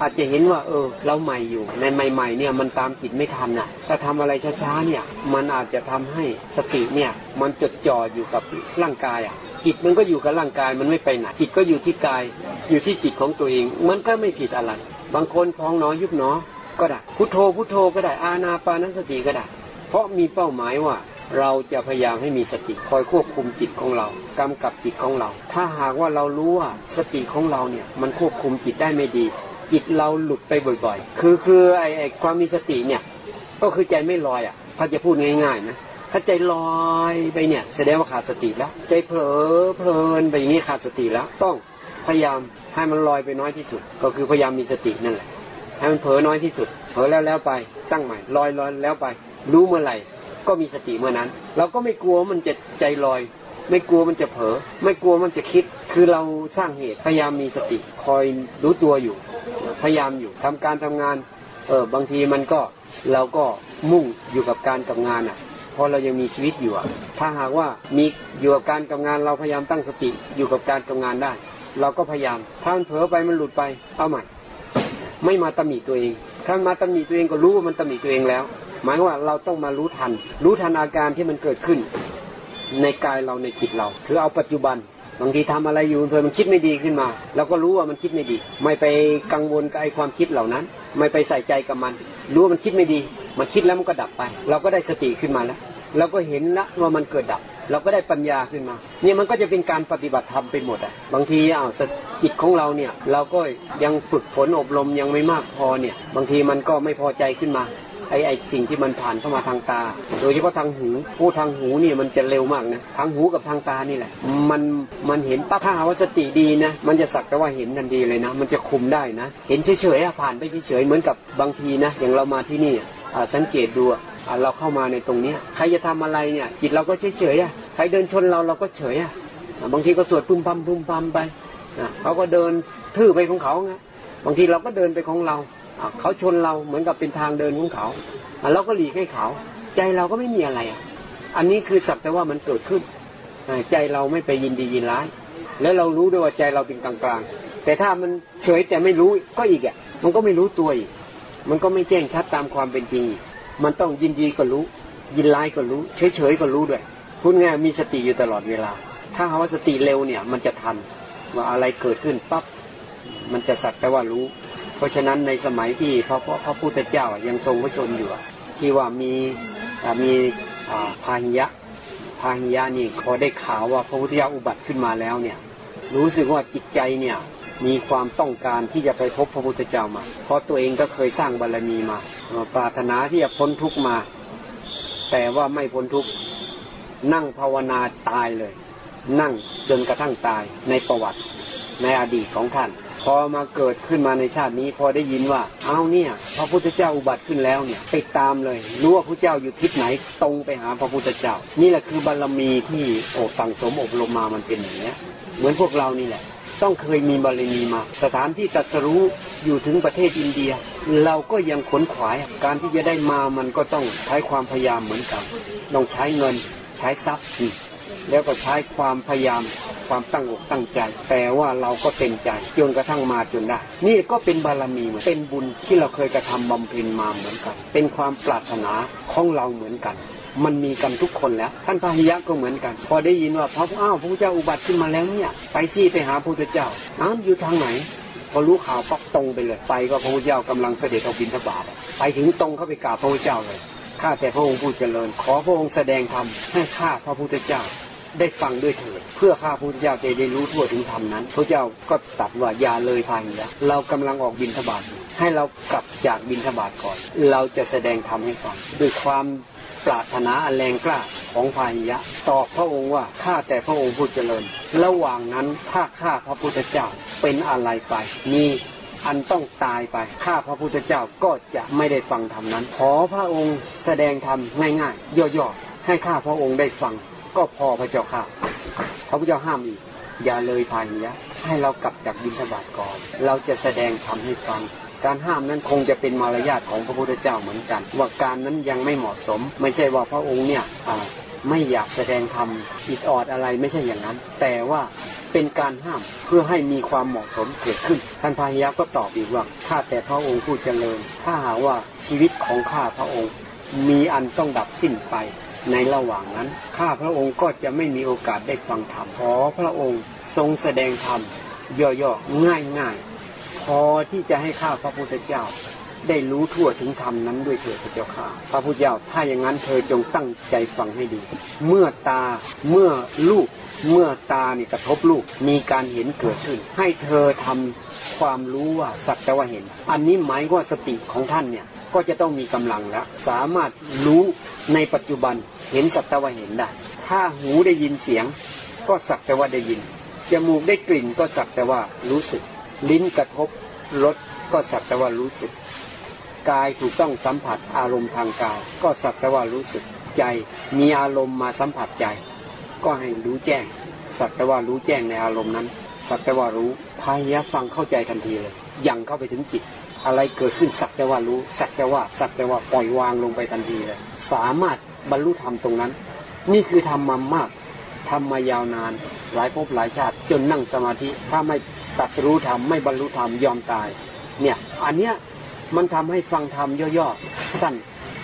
อาจจะเห็นว่าเออเราใหม่อยู่ในใหม่ๆเนี่ยมันตามจิตไม่ทันน่ะถ้าทำอะไรช้าๆเนี่ยมันอาจจะทำให้สติเนี่ยมันจดจ่ออยู่กับร่างกายอะ จิตมันก็อยู่กับร่างกายมันไม่ไปไหนจิตก็อยู่ที่กาย อยู่ที่จิตของตัวเอง มันก็ไม่ผิดอะไร บางคนพองหนอยุบหนอก็ได้พุทโธพุทโธก็ได้อาณาปานสติก็ได้ เพราะมีเป้าหมายว่าเราจะพยายามให้มีสติคอยควบคุมจิตของเรากำกับจิตของเรา ถ้าหากว่าเรารู้ว่าสติของเราเนี่ยมันควบคุมจิตได้ไม่ดี จิตเราหลุดไปบ่อย ๆ คือคือไอไอ้ความมีสติเนี่ยก็คือใจไม่ลอยอะถ้าจะพูดง่าย ๆ นะ ถ้าใจลอยไปเนี่ยแสดงว่าขาดสติแล้ว ใจเผลอเพลินไปอย่างนี้ขาดสติแล้ว ต้องพยายามให้มันลอยไปน้อยที่สุด ก็คือพยายามมีสตินั่นแหละให้มันเผลอน้อยที่สุดเผลอแล้วแล้วไปตั้งใหม่ลอยลอยแล้วไป รู้เมื่อไหร่ก็มีสติเมื่อนั้น เราก็ไม่กลัวมันจะใจลอย ไม่กลัวมันจะเผลอไม่กลัวมันจะคิด คือเราสร้างเหตุพยายามมีสติคอยรู้ตัวอยู่ พยายามอยู่ทำการทำงานเออบางทีมันก็เราก็มุ่งอยู่กับการกับงานอะ เพราะเรายังมีชีวิตอยู่ถ้าหากว่ามีอยู่กับการกับงานเราพยายามตั้งสติอยู่กับการกับงานได้ เราก็พยายามถ้ามันเผลอไปมันหลุดไปเอาใหม่ ไม่มาตำหนิตัวเอง ถ้ามาตำหนิตัวเองก็รู้ว่ามันตำหนิตัวเองแล้ว หมายว่าเราต้องมารู้ทัน รู้ทันอาการที่มันเกิดขึ้น ในกายเราในจิตเราคือเอาปัจจุบันบางทีทำอะไรอยู่เพื่อมันคิดไม่ดีขึ้นมาเราก็รู้ว่ามันคิดไม่ดี ไม่ไปกังวลกับไอ้ความคิดเหล่านั้น ไม่ไปใส่ใจกับมัน รู้ว่ามันคิดไม่ดี มันคิดแล้วมันก็ดับไป เราก็ได้สติขึ้นมาแล้ว เราก็เห็นละว่ามันเกิดดับ เราก็ได้ปัญญาขึ้นมา เนี่ยมันก็จะเป็นการปฏิบัติธรรมไปหมดอะ บางทีอ้าวจิตของเราเนี่ย เราก็ยังฝึกฝนอบรมยังไม่มากพอเนี่ย บางทีมันก็ไม่พอใจขึ้นมา ไอ้ไอ้สิ่งที่มันผ่านเข้ามาทางตา โดยเฉพาะทางหูผู้ทางหูเนี่ยมันจะเร็วมากนะทางหูกับทางตานี่แหละ มันมันเห็นปั๊บถ้าว่าสติดีนะ มันจะสักแต่ว่าเห็นทันทีเลยนะ มันจะคุมได้นะ เห็นเฉยๆผ่านไปเฉยๆเหมือนกับบางทีนะ อย่างเรามาที่นี่สังเกตดูเราเข้ามาในตรงนี้ใครจะทำอะไรเนี่ยจิตเราก็เฉยๆใครเดินชนเราเราก็เฉยบางทีก็สวดพุ่มพำพุ่มพำไปเขาก็เดินทื่อไปของเขาไงบางทีเราก็เดินไปของเรา เขาชนเราเหมือนกับเป็นทางเดินของเขาเราก็หลีกให้เขา ใจเราก็ไม่มีอะไร อันนี้คือสักแต่ว่ามันเกิดขึ้น ใจเราไม่ไปยินดียินร้าย แล้วเรารู้ด้วยว่าใจเราเป็นกลางๆแต่ถ้ามันเฉยแต่ไม่รู้ก็อีกอะมันก็ไม่รู้ตัวอีกมันก็ไม่แจ้งชัดตามความเป็นจริง มันต้องยินดีก็รู้ ยินร้ายก็รู้ เฉยๆก็รู้ด้วยพูดง่ายมีสติอยู่ตลอดเวลา ถ้าหาว่าสติเร็วเนี่ย มันจะทันว่าอะไรเกิดขึ้นปั๊บมันจะสักแต่ว่ารู้ ราะฉะนั้นในสมัยที่พระพระพุทธเจ้ายังทรงพระชนอยู่ที่ว่ามีมีพาหิยะพาหิยะนี่พอได้ข่าวว่าพระพุทธเจ้าอุบัติขึ้นมาแล้วเนี่ยรู้สึกว่าจิตใจเนี่ยมีความต้องการที่จะไปพบพระพุทธเจ้ามา เพราะตัวเองก็เคยสร้างบารรมีมา ปรารถนาที่จะพ้นทุกมา แต่ว่าไม่พ้นทุกนั่งภาวนาตายเลย นั่งจนกระทั่งตายในประวัติในอดีตของท่าน พอมาเกิดขึ้นมาในชาตินี้ พอได้ยินว่า เอาเนี่ย พระพุทธเจ้าอุบัติขึ้นแล้วเนี่ยไปตามเลย รู้ว่าพระเจ้าอยู่ทิศไหนตรงไปหาพระพุทธเจ้า นี่แหละคือบารรมีที่โอบสั่งสมอบรมมามันเป็นอย่างนี้เหมือนพวกเรานี่แหละ ต้องเคยมีบารมีมา สถานที่ตรัสรู้อยู่ถึงประเทศอินเดีย เราก็ยังขนขวายการที่จะได้มามันก็ต้องใช้ความพยายามเหมือนกันต้องใช้เงินใช้ทรัพย์แล้วก็ใช้ความพยายาม ความตั้งอกตั้งใจ แต่ว่าเราก็เต็มใจจนกระทั่งมาจนได้ นี่ก็เป็นบารมีเหมือนเป็นบุญที่เราเคยกระทำบำเพ็ญมาเหมือนกัน เป็นความปรารถนาของเราเหมือนกันมันมีกันทุกคนแล้ว ท่านพาหิยะก็เหมือนกัน พอได้ยินว่าพระอ้าวพระพุทธเจ้าอุบัติขึ้นมาแล้วเนี่ย ไปซี่ไปหาพระพุทธเจ้าอ้าวอยู่ทางไหน พอรู้ข่าวปักตรงไปเลย ไปก็พระพุทธเจ้ากำลังเสด็จออกบิณฑบาตไปถึงตรงเข้าไปกราบพระพุทธเจ้าเลยข้าแต่พระองค์ผู้เจริญ ขอพระองค์แสดงธรรมให้ข้าพระพุทธเจ้า ได้ฟังด้วยเถิดเพื่อข้าพุทธเจ้าจะได้รู้ทั่วถึงธรรมนั้นพระเจ้าก็ตัดว่าอย่าเลยพายแล้วเรากำลังออกบินทบาทให้เรากลับจากบินทบาทก่อน เราจะแสดงธรรมให้ฟังด้วยความปรารถนาอันแรงกล้าของพาหิยะ ตอบพระองค์ว่าข้าแต่พระองค์ผู้เจริญ ระหว่างนั้นถ้าข้าพระพุทธเจ้าเป็นอะไรไปมีอันต้องตายไป ข้าพระพุทธเจ้าก็จะไม่ได้ฟังธรรมนั้น ขอพระองค์แสดงธรรมง่ายๆ ย่อๆ ให้ข้าพระองค์ได้ฟัง ก็พอพระเจ้าค่ะพระพุทธเจ้าห้ามอีกอย่าเลยพายะให้เรากลับจากบิณฑบาตก่อน เราจะแสดงธรรมให้ฟัง การห้ามนั้นคงจะเป็นมารยาทของพระพุทธเจ้าเหมือนกัน ว่าการนั้นยังไม่เหมาะสม ไม่ใช่ว่าพระองค์เนี่ยไม่อยากแสดงธรรมอิดออดอะไรไม่ใช่อย่างนั้น แต่ว่าเป็นการห้ามเพื่อให้มีความเหมาะสมเกิดขึ้น ท่านพายะก็ตอบอีกว่าข้าแต่พระองค์ผู้เจริญ ถ้าหากว่าชีวิตของข้าพระองค์ มีอันต้องดับสิ้นไป ในระหว่างนั้น ข้าพระองค์ก็จะไม่มีโอกาสได้ฟังธรรมขอพระองค์ทรงแสดงธรรมย่อๆง่ายๆ พอที่จะให้ข้าพระพุทธเจ้า ได้รู้ทั่วถึงธรรมนั้นด้วยเถิดพระเจ้าข้าพระพุทธเจ้า ถ้าอย่างนั้นเธอจงตั้งใจฟังให้ดี เมื่อตาเมื่อลูก เมื่อตานี่กระทบลูกมีการเห็นเกิดขึ้น ให้เธอทำความรู้ว่าสักแต่ว่าเห็น อันนี้หมายว่าสติของท่านเนี่ยก็จะต้องมีกำลังแล้ว สามารถรู้ในปัจจุบัน เห็นสักแต่ว่าเห็นได้ ถ้าหูได้ยินเสียง ก็สักแต่ว่าได้ยิน จมูกได้กลิ่นก็สักแต่ว่ารู้สึก ลิ้นกระทบรสก็สักแต่ว่ารู้สึก กายถูกต้องสัมผัสอารมณ์ทางกาย ก็สักแต่ว่ารู้สึก ใจมีอารมณ์มาสัมผัสใจ ก็ให้รู้แจ้ง สักแต่ว่ารู้แจ้งในอารมณ์นั้น สักแต่ว่ารู้พายะฟังเข้าใจทันทีเลย ยังเข้าไปถึงจิตอะไรเกิดขึ้นสักแต่ว่ารู้ สักแต่ว่าสักแต่ว่าปล่อยวางลงไปทันทีเลย สามารถ บรรลุธรรมตรงนั้น นี่คือทำมามากทำมายาวนาน หลายภพหลายชาติ จนนั่งสมาธิถ้าไม่ตัดรู้ธรรมไม่บรรลุธรรมยอมตาย เนี่ยอันเนี้ยมันทำให้ฟังธรรมย่อๆสั้น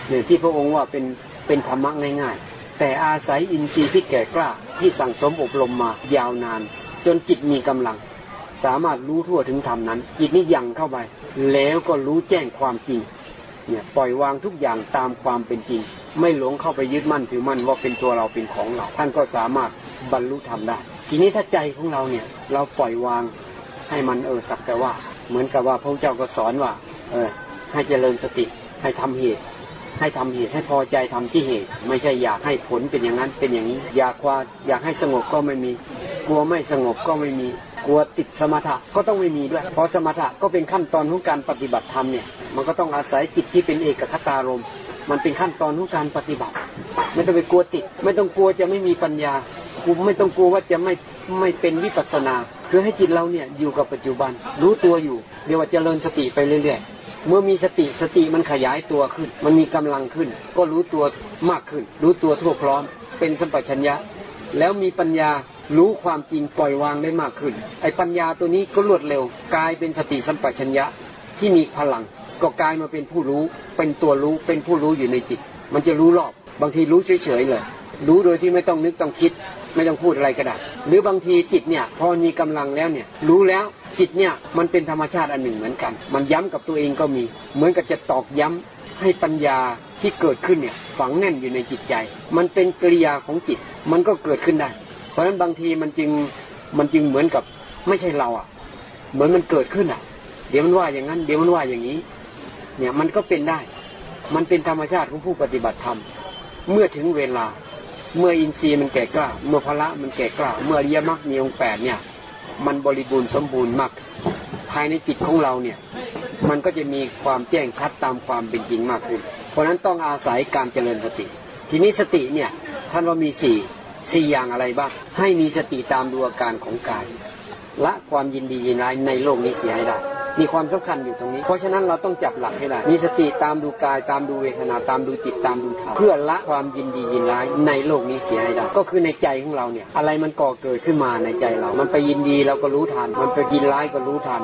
เนี่ยที่พระองค์ว่าเป็นเป็นธรรมะง่าย ๆ แต่อาศัยอินทรีย์ที่แก่กล้าที่สั่งสมอบรมมายาวนาน จนจิตมีกำลัง สามารถรู้ทั่วถึงธรรมนั้น จิตนี้ยังเข้าไป แล้วก็รู้แจ้งความจริง เนี่ยปล่อยวางทุกอย่างตามความเป็นจริง ไม่หลงเข้าไปยึดมั่นถือมั่นว่าเป็นตัวเราเป็นของเรา ท่านก็สามารถบรรลุธรรมได้ ทีนี้ถ้าใจของเราเนี่ยเราปล่อยวางให้มันเออสักแต่ว่า เหมือนกับว่าพระเจ้าก็สอนว่า เออ ให้เจริญสติให้ทำเหตุให้ทำเหตุให้พอใจทำที่เหตุ ไม่ใช่อยากให้ผลเป็นอย่างนั้นเป็นอย่างนี้ อยากว่าอยากให้สงบก็ไม่มี กลัวไม่สงบก็ไม่มี กลัวติดสมถะก็ต้องไม่มีด้วย เพราะสมถะก็เป็นขั้นตอนของการปฏิบัติธรรมเนี่ย มันก็ต้องอาศัยจิตที่เป็นเอกคตารมมันเป็นขั้นตอนของการปฏิบัติ ไม่ต้องไปกลัวติด ไม่ต้องกลัวจะไม่มีปัญญาคุไม่ต้องกลัวว่าจะไม่ไม่เป็นวิปัสสนา คือให้จิตเราเนี่ยอยู่กับปัจจุบัน รู้ตัวอยู่เรียว่าเจริญสติไปเรื่อยๆ เมื่อมีสติสติมันขยายตัวขึ้น มันมีกำลังขึ้น ก็รู้ตัวมากขึ้น รู้ตัวทั่วพร้อม เป็นสัมปชัญญะ แล้วมีปัญญา รู้ความจริงปล่อยวางได้มากขึ้น ไอ้ปัญญาตัวนี้ก็รวดเร็ว กลายเป็นสติสัมปชัญญะที่มีพลัง ก็กลายมาเป็นผู้รู้ เป็นตัวรู้ เป็นผู้รู้อยู่ในจิต มันจะรู้รอบ บางทีรู้เฉยๆเลย รู้โดยที่ไม่ต้องนึกต้องคิด ไม่ต้องพูดอะไรก็ได้ หรือบางทีจิตเนี่ยพอมีกำลังแล้วเนี่ย รู้แล้วจิตเนี่ยมันเป็นธรรมชาติอันหนึ่งเหมือนกัน มันย้ำกับตัวเองก็มี เหมือนกับจะตอกย้ำให้ปัญญาที่เกิดขึ้นเนี่ยฝังแน่นอยู่ในจิตใจ มันเป็นกิริยาของจิต มันก็เกิดขึ้นได้ ราะฉะนั้นบางทีมันจึงมันจึงเหมือนกับไม่ใช่เราอะ เหมือนมันเกิดขึ้นอะ เดี๋ยวมันว่าอย่างนั้น เดี๋ยวมันว่าอย่างนี้ เนี่ยมันก็เป็นได้ มันเป็นธรรมชาติของผู้ปฏิบัติธรรม เมื่อถึงเวลา เมื่ออินทรีย์มันแก่กล้า เมื่อพละมันแก่กล้า เมื่ออริยมรรคมีองแปดเนี่ย มันบริบูรณ์สมบูรณ์มาก ภายในจิตของเราเนี่ย มันก็จะมีความแจ้งชัดตามความเป็นจริงมากขึ้น เพราะฉะนั้นต้องอาศัยการเจริญสติ ทีนี้สติเนี่ยท่านว่ามีสี่ สี่อย่างอะไรบ้าง ให้มีสติตามดูอาการของกาย ละความยินดียินร้ายในโลกนี้เสียให้ได้ มีความสำคัญอยู่ตรงนี้ เพราะฉะนั้นเราต้องจับหลักให้ได้ มีสติตามดูกาย ตามดูเวทนา ตามดูจิต ตามดูธรรม เพื่อละความยินดียินร้ายในโลกนี้เสียให้ได้ ก็คือในใจของเราเนี่ย อะไรมันก่อเกิดขึ้นมาในใจเรา มันไปยินดีเราก็รู้ทัน มันไปยินร้ายก็รู้ทัน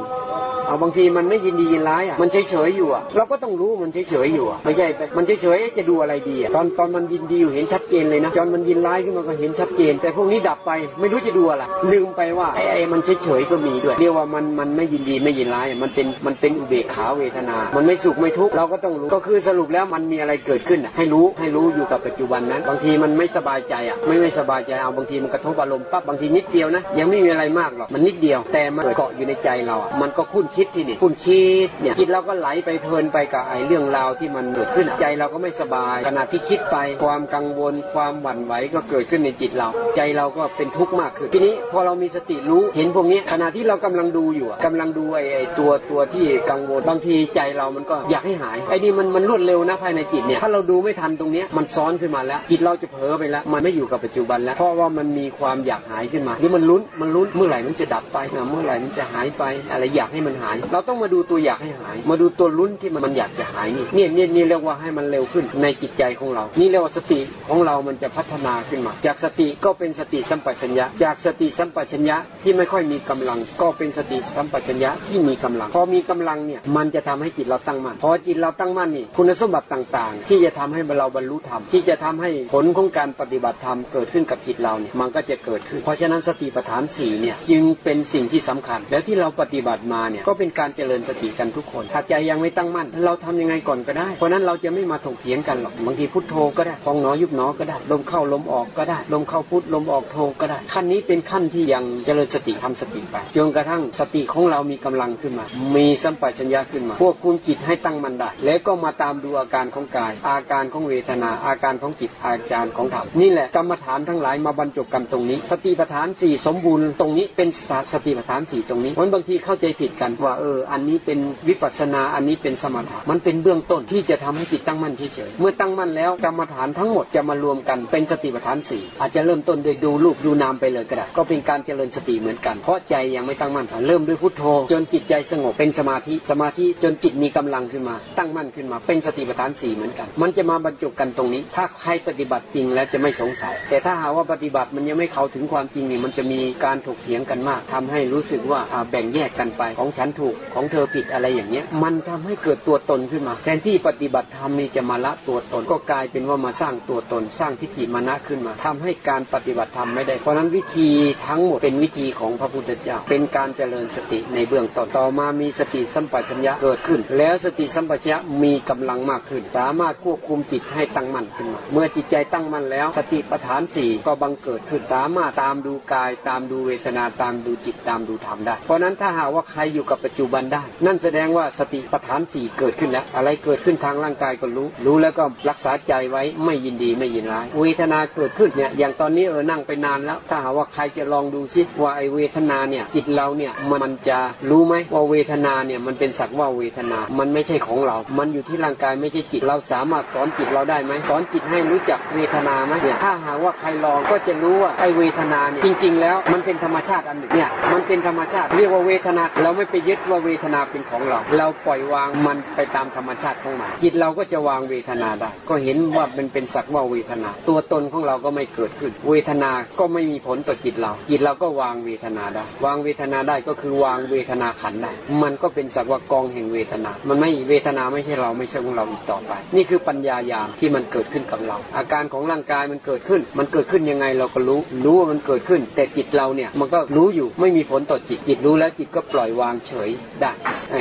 เอาบางทีมันไม่ยินดียินร้ายอะมันเฉยเฉยๆอยู่อะเราก็ต้องรู้มันเฉยเฉยๆอยู่อะไม่ใช่ไปมันเฉยเฉยๆจะดูอะไรดีอะตอนตอนมันยินดีอยู่เห็นชัดเจนเลยนะตอนมันยินร้ายขึ้นมาก็เห็นชัดเจน แต่พวกนี้ดับไปไม่รู้จะดูอะไรลืมไปว่าไอ้ไอ้มันเฉยเฉยๆก็มีด้วยเรียกว่ามันมันไม่ยินดีไม่ยินร้ายมันเป็นมันเป็นอุเบกขาเวทนา มันไม่สุขไม่ทุกข์เราก็ต้องรู้ก็คือสรุปแล้วมันมีอะไรเกิดขึ้นอะให้รู้ให้รู้อยู่กับปัจจุบันนั้น บางทีมันไม่สบายใจอะไม่ไม่สบายใจเอาบางทีมันกระทบอารมณ์ปั๊บบางทีนิดเดียวนะยังไม่มีอะไรมากหรอกมันนิดเดียวแต่มันเกาะอยู่ในใจเราอะมันก็คุ้นคิดที่นี่คุ้นคิดเนี่ยจิตเราก็ไหลไปเพลินไปกับไอ้เรื่องราวที่มันเกิดขึ้นใจเราก็ไม่สบายขณะที่คิดไปความกังวลความหวั่นไหวก็เกิดขึ้นในจิตเรา ใจเราก็เป็นทุกข์มากขึ้นทีนี้พอเรามีสติรู้เห็นพวกนี้ขณะที่เรากำลังดูอยู่อะกำลังดูไอ้ไอ้ตัวตัวที่กังวลบางทีใจเรามันก็อยากให้หายไอ้นี่มันมันรวดเร็วนะภายในจิตเนี่ยถ้าเราดูไม่ทันตรงนี้มันซ้อนขึ้นมาแล้ว จิตเราจะเผลอไปแล้ว มันไม่อยู่กับปัจจุบันแล้ว เพราะว่ามันมีความอยากหายขึ้นมาหรือมันลุ้นมันลุ้นเมื่อไหร่มันจะดับไปเมื่อไหร่มันจะหายไปอะไรอยากให้มันหายเราต้องมาดูตัวอยากให้หาย มาดูตัวลุ้นที่มันมันอยากจะหายนี่เนี่ยเนี่ยนี่เรียกว่าให้มันเร็วขึ้นในจิตใจของเรา นี่เรียกว่าสติของเรามันจะพัฒนาขึ้นมา จากสติก็เป็นสติสัมปชัญญะ จากสติสัมปชัญญะที่ไม่ค่อยมีกำลัง ก็เป็นสติสัมปชัญญะที่มีกำลัง พอมีกำลังเนี่ยมันจะทำให้จิตเราตั้งมั่นพอจิตเราตั้งมั่นนี่คุณสมบัติต่างๆ ที่จะทำให้เราบรรลุธรรมที่จะทำให้ผลของการปฏิบัติธรรมเกิดขึ้นกับจิตเราเนี่ยมันก็จะเกิดขึ้น เพราะฉะนั้นสติปัฏฐานสี่เนี่ยจึงเป็นสิ่งที่สำคัญ แล้วที่เราปฏิบัติมาเนี่ยก็เป็นการเจริญสติกันทุกคนถ้าใจยังไม่ตั้งมั่น เราทำยังไงก่อนก็ได้ เพราะนั้นเราจะไม่มาถกเถียงกันหรอกบางทีพุทโธก็ได้ฟองหนอยุบหนอก็ได้ ลมเข้าลมออกก็ได้ ลมเข้าพุทลมออกโธก็ได้ ขั้นนี้เป็นขั้นที่ยังเจริญสติทำสติไปจนกระทั่งสติของเรามีกำลังขึ้นมา มีสัมปชัญญะขึ้นมาควบคุมจิตให้ตั้งมั่นได้แล้วก็มาตามดูอาการของกาย อาการของเวทนา อาการของจิตอาการของธรรมนี่แหละกรรมฐานทั้งหลายมาบรรจบกันตรงนี้ สติปัฏฐานสี่สมบูรณ์ตรงนี้เป็นสติปัฏฐานสี่ตรงนี้เพราะบางทีเข้าใจผิดกันว่าเออ อันนี้เป็นวิปัสสนา อันนี้เป็นสมถะ มันเป็นเบื้องต้นที่จะทำให้จิตตั้งมั่นเฉยๆ เมื่อตั้งมั่นแล้วกรรมฐานทั้งหมดจะมารวมกันเป็นสติปัฏฐานสี่อาจจะเริ่มต้นโดยดูรูปดูนามไปเลยก็ได้ ก็เป็นการเจริญสติเหมือนกัน เพราะใจยังไม่ตั้งมั่นเริ่มด้วยพุทโธ จนจิตใจสงบเป็นสมาธิ สมาธิจนจิตมีกำลังขึ้นมา ตั้งมั่นขึ้นมา เป็นสติปัฏฐานสี่เหมือนกัน มันจะมาบรรจบกันตรงนี้ ถ้าใครปฏิบัติจริงแล้วจะไม่สงสัย แต่ถ้าหาว่าปฏิบัติมันยังไม่เข้าถึงความจริงนี่มันจะมีการถกเถียงกันมากทำให้รู้สึกว่าอ่าแบ่งแยกกันไปของฉันถูกของเธอผิดอะไรอย่างเงี้ย มันทำให้เกิดตัวตนขึ้นมา แทนที่ปฏิบัติธรรมนี่จะมาละตัวตน ก็กลายเป็นว่ามาสร้างตัวตน สร้างทิฏฐิมานะขึ้นมาทำให้การปฏิบัติธรรมไม่ได้ เพราะนั้นวิธีทั้งหมดเป็นวิธีของพระพุทธเจ้า เป็นการเจริญสติในเบื้องต้นต่อมามีสติสัมปชัญญะเกิดขึ้น แล้วสติสัมปชัญญะมีกำลังมากขึ้น สามารถควบคุมจิตให้ตั้งมั่นขึ้นมา เมื่อจิตใจตั้งมั่นแล้ว สติปัฏฐานสี่ก็บังเกิดขึ้นสามารถตามดูกาย ตามดูเวทนาตามดูจิตตามดูธรรมได้ เพราะนั้นถ้าหากว่าใครอยู่กับปัจจุบันได้ นั่นแสดงว่าสติปัฏฐานสี่เกิดขึ้นแล้ว อะไรเกิดขึ้นทางร่างกายก็รู้ รู้แล้วก็รักษาใจไว้ไม่ยินดีไม่ยินร้าย เวทนาเกิดขึ้นเนี่ย อย่างตอนนี้เออนั่งไปนานแล้ว ถ้าหาว่าใครจะลองดูซิว่าไอเวทนาเนี่ยจิตเราเนี่ยมันจะรู้ไหมว่าเวทนาเนี่ยมันเป็นสักว่าเวทนา มันไม่ใช่ของเรา มันอยู่ที่ร่างกายไม่ใช่จิต เราสามารถสอนจิตเราได้ไหมสอนจิตให้รู้จักเวทนาไหมเนี่ยถ้าหาว่าใครลองก็จะรู้ว่าไอเวทนาเนี่ยจริง ๆ แล้วมันเป็นธรรมชาติอันหนึ่งเนี่ยมันเป็นธรรมชาติเรียกว่าเวทนาเราไม่ไปยึดว่าเวทนาเป็นของเรา เราปล่อยวางมันไปตามธรรมชาติของมันจิตเราก็จะวางเวทนาได้ ก็เห็นว่ามันเป็นสักว่าเวทนา ตัวตนของเราก็ไม่เกิดขึ้น เวทนาก็ไม่มีผลต่อจิตเรา จิตเราก็วางเวทนาได้ วางเวทนาได้ก็คือวางเวทนาขันได้ มันก็เป็นสักว่ากองแห่งเวทนา มันไม่เวทนาไม่ใช่เราไม่ใช่ของเราอีกต่อไป นี่คือปัญญายามที่มันเกิดขึ้นกับเรา อาการของร่างกายมันเกิดขึ้น มันเกิดขึ้นยังไงเราก็รู้ รู้ว่ามันเกิดขึ้น แต่จิตเราเนี่ยมันก็รู้อยู่ไม่มีผลต่อจิตจิตรู้แล้วจิตก็ปล่อยวางเฉยได้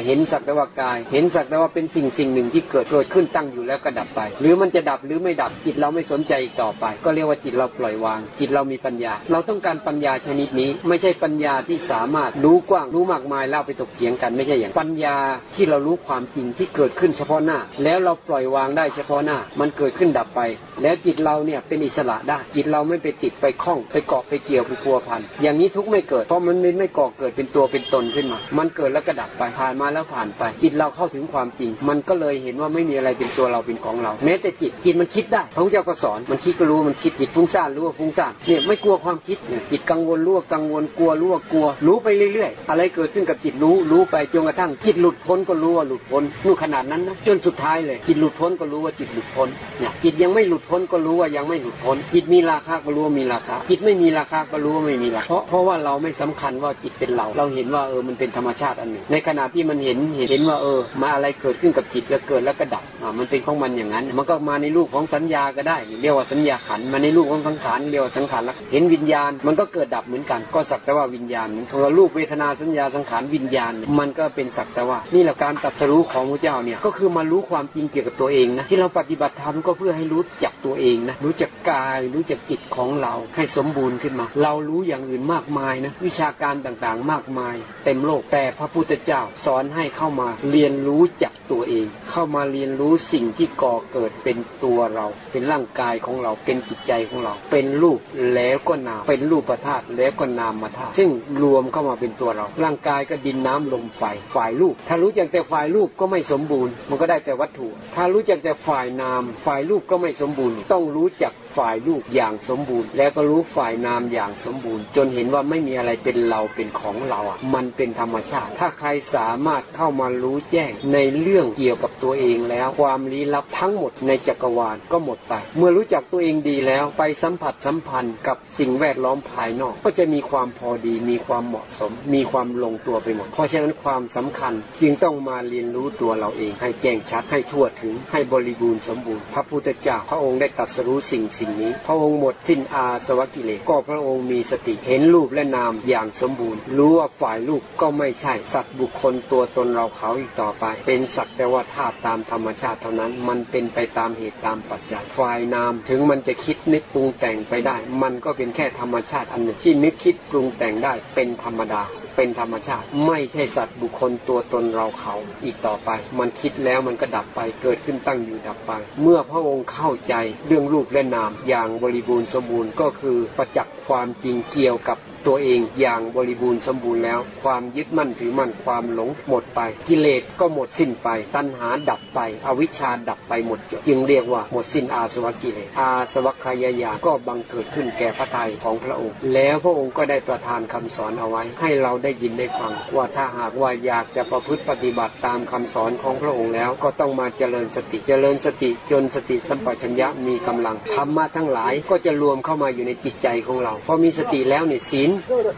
เห็นสักแต่ว่ากาย เห็นสักแต่ว่าเป็นสิ่งสิ่งหนึ่งที่เกิดเกิดขึ้นตั้งอยู่แล้วก็ดับไป หรือมันจะดับหรือไม่ดับจิตเราไม่สนใจต่อไป ก็เรียกว่าจิตเราปล่อยวาง จิตเรามีปัญญา เราต้องการปัญญาชนิดนี้ ไม่ใช่ปัญญาที่สามารถรู้กว้างรู้มากมายแล้วเอาไปตกเถียงกันไม่ใช่อย่างปัญญาที่เรารู้ความจริงที่เกิดขึ้นเฉพาะหน้า แล้วเราปล่อยวางได้เฉพาะหน้า มันเกิดขึ้นดับไป แล้วจิตเราเนี่ยเป็นอิสระได้ จิตเราไม่ไปติดไปคล้องไปเกาะไปเกี่ยวไปพัวพันอย่างนี้ทุกข์ไม่เกิดเพราะมันไม่ไม่ก่อเกิดเป็นตัวเป็นตนขึ้นมา มันเกิดแล้วก็ดับไปผ่านมาแล้วผ่านไป จิตเราเข้าถึงความจริง มันก็เลยเห็นว่าไม่มีอะไรเป็นตัวเราเป็นของเรา แม้แต่จิตจิตมันคิดได้พระพุทธเจ้าก็สอนมันคิดก็รู้มันคิดจิตฟุ้งซ่านรู้ว่าฟุ้งซ่านเนี่ยไม่กลัวความคิดเนี่ยจิตกังวลรู้ว่ากังวลกลัวรู้ว่ากลัว รู้ไปเรื่อยๆ อะไรเกิดขึ้นกับจิตรู้รู้ไปจนกระทั่ง จิตหลุดพ้นก็รู้ว่าหลุดพ้นนู่นขนาดนั้นนะจนสุดท้ายเลย จิตหลุดพ้นก็รู้ว่าจิตหลุดพ้นเนี่ยจิตยังไม่หลุดพ้นก็รู้ว่ายังไม่หลุดพ้น จิตมีราคาก็รู้ว่ามีราคาจิตไม่มีราคาก็รู้ว่าไม่มีราคาเพราะเพราะว่าเราไม่สำคัญว่าจิตเป็นเรา เราเห็นว่าเออมันเป็นธรรมชาติอันหนึ่งในขณะที่มันเห็นเห็นว่าเออ มาอะไรเกิดขึ้นกับจิตแล้วเกิดแล้วก็ดับอ่ามันเป็นของมันอย่างนั้น มันก็มาในรูปของสัญญาก็ได้ เรียกว่าสัญญาขันมาในรูปของสังขารเรียกว่าสังขารละเห็นวิญญาณ มันก็เกิดดับเหมือนกัน ก็สักแต่ว่าวิญญาณของเรารูปเวทนาสัญญาสังขารวิญญาณ มันก็เป็นสักแต่ว่า นี่แหละการตรัสรู้ของพระเจ้าเนี่ยก็คือมารู้ความจริงเกี่ยวกับตัวเองนะที่เราปฏิบัติธรรมก็เพื่อให้รู้จักตัวเองนะรู้จักกายรู้จักจิตของเราให้สมบูรณ์ขึ้นมา เรารู้อย่างอื่นมากมายนะวิชาการต่างๆ มากมาย เต็มโลกแต่พระพุทธเจ้าสอนให้เข้ามาเรียนรู้จักตัวเอง เข้ามาเรียนรู้สิ่งที่ก่อเกิดเป็นตัวเรา เป็นร่างกายของเราเป็นจิตใจของเรา เป็นรูปแล้วก็นามเป็นรูปธาตุแล้วก็นามธาตุซึ่งรวมเข้ามาเป็นตัวเรา ร่างกายก็ดินน้ำลมไฟฝ่ายรูป ถ้ารู้จักแต่ฝ่ายรูปก็ไม่สมบูรณ์ มันก็ได้แต่วัตถุ ถ้ารู้จักแต่ฝ่ายนาม ฝ่ายรูปก็ไม่สมบูรณ์ ต้องรู้จักฝ่ายรูปอย่างสมบูรณ์ แล้วก็รู้ฝ่ายนามอย่างสมบูรณ์ จนเห็นว่าไม่มีอะไรเป็นเราเป็นของเราอะมันเป็นธรรมชาติ ถ้าใครสามารถเข้ามารู้แจ้งในเรื่องเกี่ยวกับตัวัวเองแล้ว ความลี้ลับทั้งหมดในจักรวาลก็หมดไป เมื่อรู้จักตัวเองดีแล้วไปสัมผัสสัมพันธ์กับสิ่งแวดล้อมภายนอก ก็จะมีความพอดี มีความเหมาะสม มีความลงตัวไปหมด เพราะฉะนั้นความสำคัญจึงต้องมาเรียนรู้ตัวเราเอง ให้แจ้งชัดให้ทั่วถึงให้บริบูรณ์สมบูรณ์ พระพุทธเจ้าพระองค์ได้ตรัสรู้สิ่งสิ่งนี้ พระองค์หมดสิ้นอาสวะกิเลสก็พระองค์มีสติเห็นรูปและนามอย่างสมบูรณ์ รู้ว่าฝ่ายรูปก็ไม่ใช่สัตว์บุคคลตัวตนเราเขาอีกต่อไป เป็นสักแต่ว่าธาตุตามธรรมชาติเท่านั้น มันเป็นไปตามเหตุตามปัจจัยฝ่ายนาม ถึงมันจะคิดนึกปรุงแต่งไปได้ มันก็เป็นแค่ธรรมชาติอันหนึ่งที่นึกคิดปรุงแต่งได้เป็นธรรมดาเป็นธรรมชาติไม่ใช่สัตว์บุคคลตัวตนเราเขาอีกต่อไป มันคิดแล้วมันก็ดับไปเกิดขึ้นตั้งอยู่ดับไป เมื่อพระองค์เข้าใจเรื่องรูปและนามอย่างบริบูรณ์สมบูรณ์ก็คือประจักษ์ความจริงเกี่ยวกับ ตัวเองอย่างบริบูรณ์สมบูรณ์แล้ว ความยึดมั่นถือมั่นความหลงหมดไป กิเลสก็หมดสิ้นไป ตัณหาดับไป อวิชชาดับไปหมดจดจึงเรียกว่าหมดสิ้นอาสวะกิเลสอาสวัคยายาก็บังเกิดขึ้นแก่พระทัยของพระองค์ แล้วพระองค์ก็ได้ประทานคำสอนเอาไว้ ให้เราได้ยินได้ฟัง ว่าถ้าหากว่าอยากจะประพฤติปฏิบัติตามคำสอนของพระองค์แล้ว ก็ต้องมาเจริญสติเจริญสติจนสติสัมปชัญญะมีกำลังธรรมะทั้งหลายก็จะรวมเข้ามาอยู่ในจิตใจของเราพอมีสติแล้วเนี่ยศีล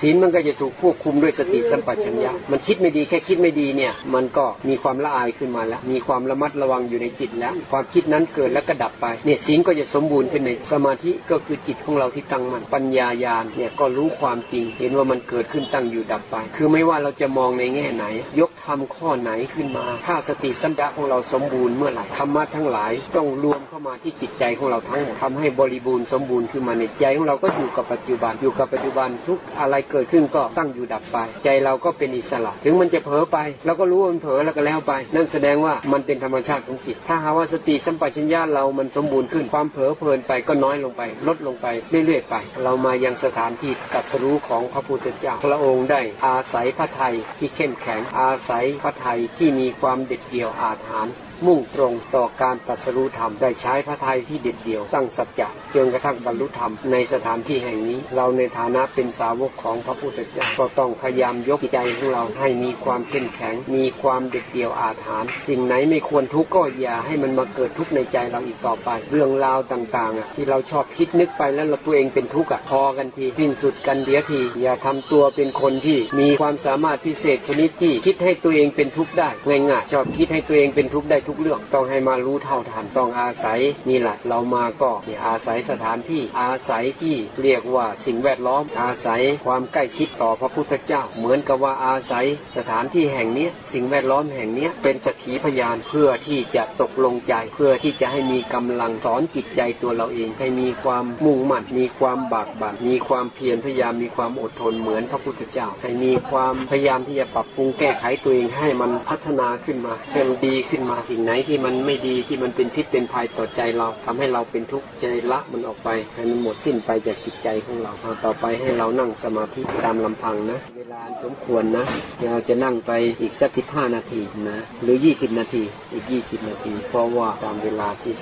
ศีลมันก็จะถูกควบคุมด้วยสติสัมปชัญญะมันคิดไม่ดีแค่คิดไม่ดีเนี่ย มันก็มีความละอายขึ้นมาแล้ว มีความระมัดระวังอยู่ในจิตแล้ว ความคิดนั้นเกิดแล้วก็ดับไปเนี่ยศีลก็จะสมบูรณ์ขึ้นในสมาธิก็คือจิตของเราที่ตั้งมันปัญญาญาณเนี่ยก็รู้ความจริง เห็นว่ามันเกิดขึ้นตั้งอยู่ดับไป คือไม่ว่าเราจะมองในแง่ไหน ยกธรรมข้อไหนขึ้นมา ถ้าสติสัมปชัญญะของเราสมบูรณ์เมื่อไหร่ธรรมะทั้งหลายต้องรวมเข้ามาที่จิตใจของเราทั้งหมดทำให้บริบูรณ์สมบูรณ์ขึ้นมาในใจของเราก็อยู่กับปัจจุบันอยู่กับปัจจุบันทุกอะไรเกิดขึ้นก็ตั้งอยู่ดับไป ใจเราก็เป็นอิสระ ถึงมันจะเผลอไปเราก็รู้ว่ามันเผลอแล้วก็แล้วไป นั่นแสดงว่ามันเป็นธรรมชาติของจิต ถ้าหาว่าสติสัมปชัญญะเรามันสมบูรณ์ขึ้นความเผลอเพลินไปก็น้อยลงไป ลดลงไปเรื่อยๆไป เรามายังสถานที่ตรัสรู้ของพระพุทธเจ้าพระองค์ได้อาศัยพระทัยที่เข้มแข็งอาศัยพระทัยที่มีความเด็ดเดี่ยวอาถรรพ์มุ่งตรงต่อการตรัสรู้ธรรมได้ใช้พระทัยที่เด็ดเดี่ยวตั้งสัจจะจนกระทั่งบรรลุธรรมในสถานที่แห่งนี้ เราในฐานะเป็นสาาวกของพระพุทธเจ้าก็ต้องพยายามยกใจของเราให้มีความเข้มแข็ง มีความเด็ดเดี่ยวอาถรรพ์สิ่งไหนไม่ควรทุกข์ก็อย่าให้มันมาเกิดทุกข์ในใจเราอีกต่อไป เรื่องราวต่างๆที่เราชอบคิดนึกไปแล้วเราตัวเองเป็นทุกข์พอกันทีสิ้นสุดกันเดียที อย่าทำตัวเป็นคนที่มีความสามารถพิเศษชนิดที่คิดให้ตัวเองเป็นทุกข์ได้ง่ายๆชอบคิดให้ตัวเองเป็นทุกข์ได้ทุกเรื่องต้องให้มารู้เท่าทันต้องอาศัยนี่แหละเรามาก็อาศัยสถานที่อาศัยที่เรียกว่าสิ่งแวดล้อมอาศัยความใกล้ชิดต่อพระพุทธเจ้า เหมือนกับว่าอาศัยสถานที่แห่งนี้สิ่งแวดล้อมแห่งนี้เป็นสักขีพยานเพื่อที่จะตกลงใจเพื่อที่จะให้มีกำลังสอนจิตใจตัวเราเอง ให้มีความมุ่งมั่นมีความบากบั่นมีความเพียรพยายามมีความอดทนเหมือนพระพุทธเจ้า ให้มีความพยายามที่จะปรับปรุงแก้ไขตัวเองให้มันพัฒนาขึ้นมาให้มันดีขึ้นมาสิ่งไหนที่มันไม่ดีที่มันเป็นพิษเป็นภัยต่อใจเราทำให้เราเป็นทุกข์ใจละมันออกไปให้มันหมดสิ้นไปจากจิตใจของเราเอาต่อไปให้เรานั่งสมาธิตามลำพังนะ เวลาสมควรนะเราจะนั่งไปอีกสักสิบห้านาทีนะ หรือยี่สิบนาที อีกยี่สิบนาที เพราะว่าตามเวลาที่